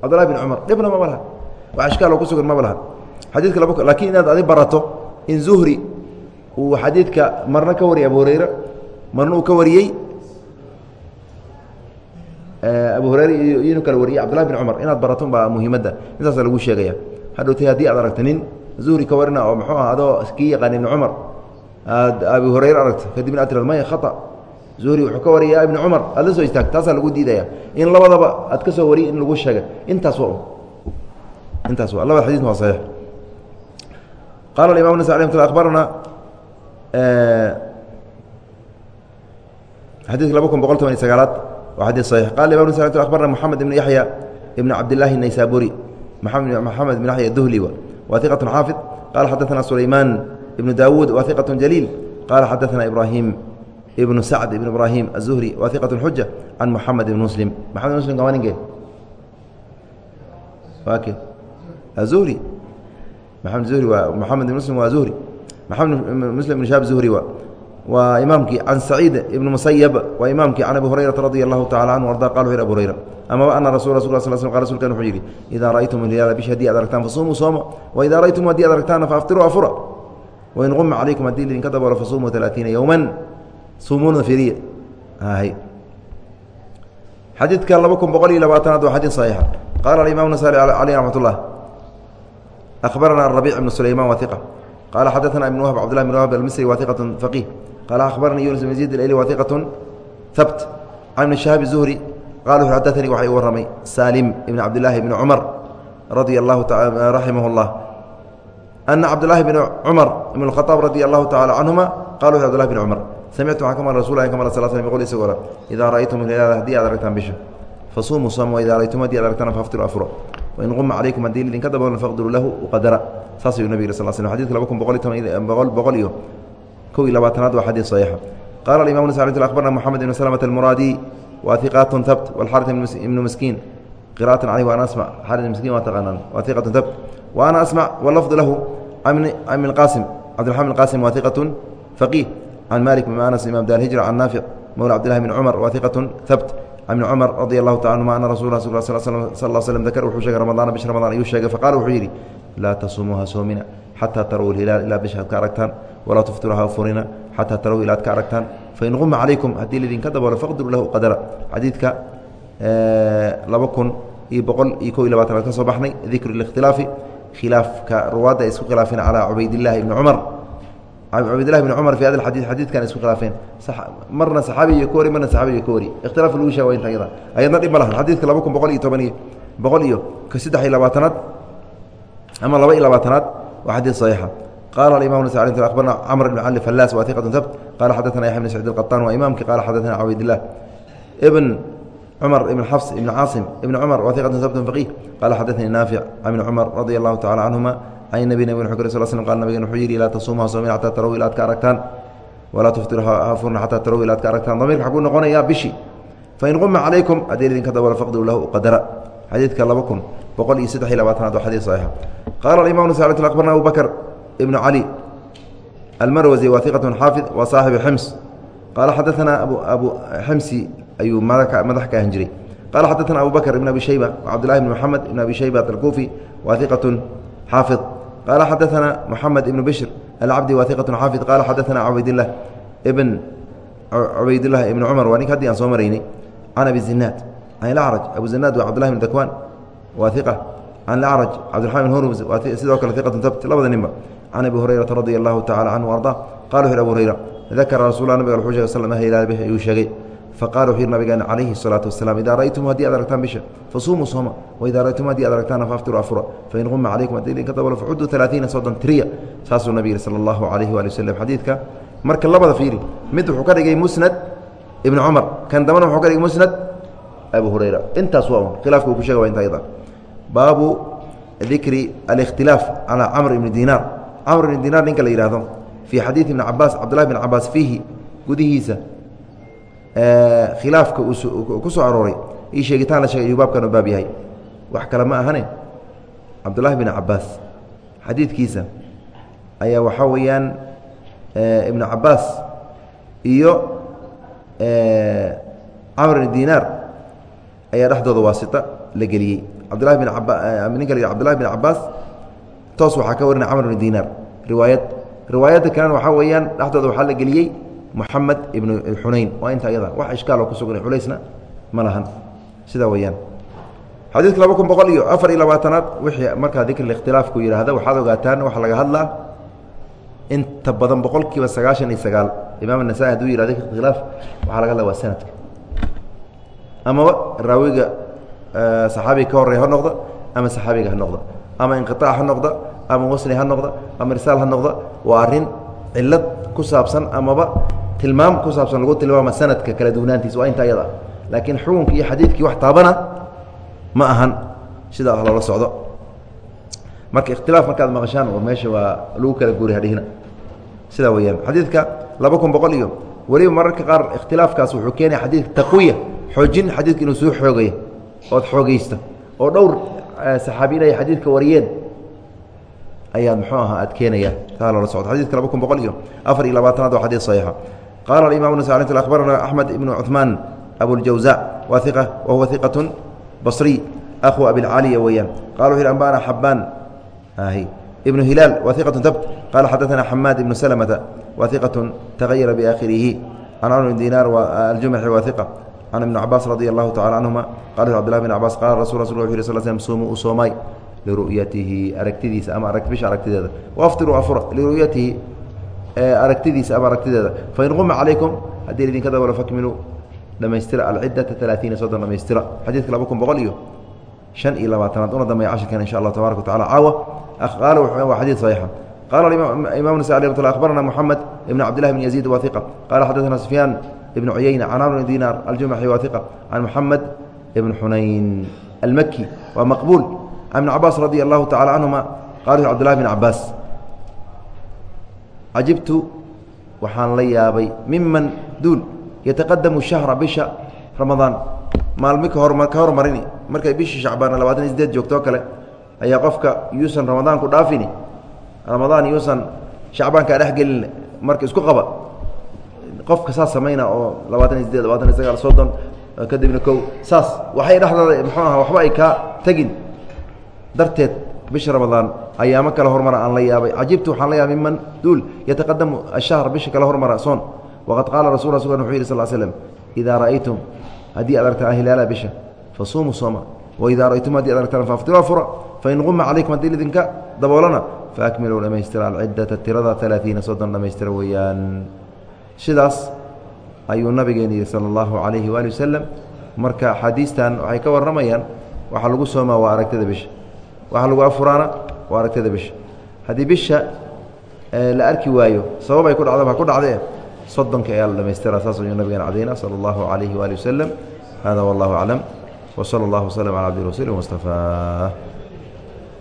cabdullahi bin cumar. Dhibna maba laha wax ishkaaloo ku sugan maba laha xadiidka laba laakiin inaad adi barato in zuhri uu xadiidka marna ka wariyey abu hurayre marna uu ka wariyey abu hurayre inuu kala wariyey cabdullahi bin cumar inaad barato baa muhiimadda. Intaasa lagu sheegaya. Hadhowtay haddii aad aragta nin zuhri ka warina oo muxuu ah adoo kii yaqaan ibni cumar aad abi hurayre aragto kadibna ad tirad maya khata. Zuhri wuxuu ka wariyaa ibni cumar aad la soo istaag taasaa lagu diidaya. In labadaba aad ka soo wariy in lagu sheega intaas waa intaas waa labada xadis waa saxiix. Qala imam nas alي abarana xadidka laba kun boqol toban iyo sagaalaad waa xadis saxiix qala imam nas abarana moxamed ibn yaxya ibn cabdillaahi naysaburi maxamed ibn yaxya duhli wa iqat xaafid qala xadaثna sulayman ibn dawuud wa iqaة jaliil qala xadaثna ibrahim ibn sacd ibn ibrahim aلzuhri wa iqaة xuja can moxamed ibn muslim maxamed muslim waa ninke wake azuhri maxamed zuhri waa moxamed ibn muslim waa zuhri maxamed muslim ibn shaab zuhri waa waa imaamkii can saciid ibn musayab waa imaamkii can abi hurayrata radi allahu tacala canhu arda qal wuxu yhi abu hurayra amaba ana rasul rasul sl sl qa rsulkan wuxuu yidhi idaa ra'aytum ilhilaala bish haddii ad aragtaan fasumuu sooma wa idaa ra'aytum haddii ad aragtaanna faaftiruu afura wain quma calaykum haddii idinka daboolo fasumuu alaaiina yowman sumuuna firiya xadiidka laba kun boqol iyo labaatanaad waa xadiid saxiixa. Qaala alimaam nasaari caleyh raxmat ullah akhbarana arabic ibnu sulayman wahiqa qaala xadaana ibn wahb cbdillah ibn wahb almisri wahiqatu faqih فقيه قال أخبرني يونس بن يزيد الأيلي وثقة ثبت عن ابن شهاب الزهري قال حدثني وحي ورمي سالم بن عبد الله بن عمر رضي الله تعالى رحمه الله أن عبد الله بن عمر بن الخطاب رضي الله تعالى عنهما قالوا عبد الله بن عمر سمعت حكم الرسول عليه كما صلى الله عليه وسلم يقول إسقورا إذا رأيتم الهلال هدي أدركتان بشه فصوموا صوموا وإذا رأيتم هدي أدركتان فافتروا أفروا wain quma calaykum haddii idinka daboolan faqdiruu lahu qadara saas ayuu nabig sal sl xadidka laba kun boqol iyo toban boqol iyo kow iyo labaatanaad waa xadiid saxiixa qaala alimam ns abarna moxamed ibn slmt almuraadi wa hiqatun habt walxarit ibnu miskiin qira'atan caleyh waana asmac xarit miskiin waa taqaanaan. Wa hiqatun habt wa ana asmac walafdu lahu min qaasim cabdiraxman qaasim wa hiqatun faqiih can malik bn anas imam dar hijra can naafic mawla cabdillahi bn cumar wa hiqatun habt n cmr radi alahu ta anuma ana rasul sal slm dakr wuxuu sheegay ramadaana bish ramadaan ayuu sheegay faqala wuxuu yidhi laa tasumuuha soomina xataa tarow ilhilaal ilaa bisha ad ka aragtaan walaa tuftiruha furina xataa tarow ilaa ad ka aragtaan. Fain quma calaykum haddii laydinka daboolo faqdiruu lahu qadara. Xadiidka laba kun iyo boqol iyo kow iyo labaatanaad ka soo baxnay. Dikru اkhtilaafi khilaafka ruwaadda ay isku khilaafeen calaa cubaydillahi ibni cumar. Cubaydlah bn cumar fi hada xadii xadiidkan isku khilaafeen. Marna saxaabiga ka wari marna saxaabiga ka wari ikhtilaaf lagu sheega waa inta ayada ayadna dhib ma lahan xadiidka laba kun boqol iyo toban iyo boqol iyo ka saddex iyo labaatanaad ama laba iyo labaatanaad waa xadiid saxiixa qala aimam nas abarna camr bn cali fallaas wa iqatu habt qala xadaثna yaxya bn sacid اqaطan waa imaamki qala xadaثna cubaydlah ibn cumar ibn xafs ibn caasim ibn cumar wa iqatu habt faqih qala xadaثanii naafic ibn cumar radi allahu tacala canhuma an nabi nabig uu sl sl qal nabigen wuxuu yidhi laa tasuuma soomin xataa tarow ila ad ka aragtaan walaa tuftiru hafurna xataa tarow ila ad ka aragtaan damirka xaguu noqonayaa bishi fain quma calaykum haddii idinka dabolo faqdiru lahu qadara xadiidka laba kun boqol iyo saddex iyo labaatanaad waa xadiid saxiixa qaala alimam nas abarna abu bakr ibnu cali almarwasi wa iqatun xaafid wa saaxibu xims qaala xadaanaa abu ximsi ayuu madax ka ahan jiray qala xadaana abu bakr ibn abi shayba wcabdillahi bn moxamed ibn abi shaybat alkuufi wa iqatun xaafid qال xadaثna mحamed iبn bشhr alcabdi wa iqة xaafid qala xadaثna cubaydlah bn cubaydالlah ibn cmar waa nink haddii aan soo maraynay can abi zinaad can اlأcraj abu zinaad wa cbdالlah bn dakwan wa iqa can اlأcraj cabdiرaحman bn hurms sidoo kale iqaة tabt labada ninba can abi hurayrata radi allahu tacala canhu arda qala wuxu abu hurayra dakara rasulula nabig wuxuu shegay sl halaabh ayuu sheegay faqala wuxu yihi nabigeena calayhi الsalaatu wasalam idaa ra'aytum haddii ad aragtaan bisha fasuumuu sooma waidaa ra'aytum haddii ad aragtaana faaftiruu afura fain quma calaykum haddii idinka dabalo faxudduu alaaiina soddon tiriya saasuu nabi yihi sala allahu calayhi waali waslem xadiidka marka labada fiiri mid wuxuu ka dhigay musnad ibni cumar kan dambana wuxuu ka dhigay musnad abu hurayra intaas waa un khilaafka uu ku shega wa inta ayda baabu dikri alikhtilaaf calaa camr ibni diinaar camr ibni dinaar ninka la yihahdo fii xadiidi ibni cabaas cabdullahi bn cabaas fiihi gudihiisa khilaafka ku soo arooray io sheegitaan la sheegay ayuu baabkan u baab yahay. Wax kale ma ahane? Cabdullaahi bin cabaas xadiidkiisa ayaa waxaa weeyaan ibnu cabaas iyo camr bn dinaar ayaa dhexdooda waasita la geliyey. Cabdullahi bin ninka la cbdullahi bin cabaas toos waxaa ka warinaya camr bn dinaar riwaayad riwaayadda kalena waxaa weeyaan dhexdooda waxaa la geliyey moxamed ibnu xunayn. Waa inta iyada wax ishkaaloo ku sugan culaysna ma lahan. Sidaa weyaan xadiidka laba kun boqol iyo afar iyo labaatanaad wixii markaa dikri ikhtilaafku yidhaahda waxaad ogaataan waxa laga hadlaa inta badan boqol kiiba sagaashan iyo sagaal. Imaam anasai haduu yihahdo khilaaf waxaa laga hadla waa sanadka amaba raawiga saxaabiga ka horey ha noqda ama saxaabiga ha noqda ama inqiaac ha noqda ama wasli ha noqda ama irsaal ha noqda waa arrin cilad ku saabsan amaba tilmaam ku saabsan lagu tilmaama sanadka kala duwnaantiisa waa inta ayada laakiin xukunka iyo xadiidkii wax taabana ma ahan sidaa loola socdo. Marka ikhtilaaf markaad maqashaan oo meesha waa lagu kala guuri hadhihina. Sidaa weyaan xadiidka laba kun boqol iyo weliba mararka qaar ikhtilaafkaas wuxuu keenaya xadiidka taqwiya xoojin xadiidka inuu soo xoogaya ood xoogaysta oo dhowr saxaabiyin ay xadiidka wariyeen ayaad muxuu ahaa aad keenaya taa loola socdo xadidka laba kun boqol iyo afar iyo labaatanaad waa xadiid saxiixa qaala alimam nas akhbarana axmed ibnu cuثmaan abuljawza wa iqa wa huwa iqaة basriy ahu abilcaliya weeyaan qala wuxu yhi ambana xabaan ibnu hilaal wa iqaة tabt qala xadaثana xamaad ibnu slmta wa iqaة tagayara biaakhirihi can amr bn dinaar aljumaxi wa iqa can ibn cabaas radi allahu tacala canhuma qala cbdillah bn cabaas qala rasul rasul u yh sl slm suumuu u soomay liru'yatihi aragtidiisa ama bisha aragtideeda waftiruu afura liru'yatihi aragtidiisa ama aragtideeda fain quma calaykum haddii idinka dabalo fakmiluu dhamaystira alcidata alaaiina soddon dhamaystira xadiidka laba kun boqol iyo shan iyo labaatanaad una dambeya cashirkan insha allah tabarak watacala caawa qaala waa xadiid saxiixa qala imam nasa alي mat akhbarana moxamed ibn cabdillahi bn yaziid wa iqa qala xadaثana sufyaan ibn cuyeyna can amr bn dinar aljumaxi wa iqa can moxamed ibn xunayn almaki waa maqbuul بن cabaas radي الlahu taعalى canهuma qal cbdالlahi بn cabaas cajibtu waxaan la yaabay miman duul yataqadamu شhahra bisha ramadaan maalmi ka ka hormarini markay bishii shacbaan labaatan iyo sideed joogtoo kale ayaa qofka yuusan ramadaanku dhaafini ramadaan yuusan shacbaankaa dhex gelin marka isku qaba qofka saas samayna oo labaatan sideed labaatan sagaal soddon kadibna kow saas waxay dhexdooda mxuu aha waxba ay kaa tegin. Darteed bisha ramadaan ayaamo kale hormara aan la yaabay. Cajibtu waxaan la yaabay miman duul yataqadamu ashahr bisha kale hormara soon. Waqad qaala rasul rasul wuxu yidhi sal slm idaa ra'aytum haddii ad aragtaan hilaala bisha fasuumuu sooma waidaa ra'aytum haddii ad aragtaan faaftiruu fura fain quma calaykum haddii idinka daboolana faakmiluu dhamaystira alciddata tirada alaaiina soddon dhamaystira weeyaan sidaas ayuu nabigeen yidhi sala allahu calayhi waali wasalam marka axaadiistan waxay ka warramayaan waxaa lagu soomaa waa aragtida bisha. Waxaa lagu afuraana waa aragtida bisha. Haddii bisha la arki waayo sabab ay ku dhacda ha ku dhacdee soddonka ayaa la dhamaystira saas ayuu nabigeena cadayna sala allahu calayhi waali wasalam hada wallahu aclam. Wsala allahu waslm cala abdi rasuuli mustafa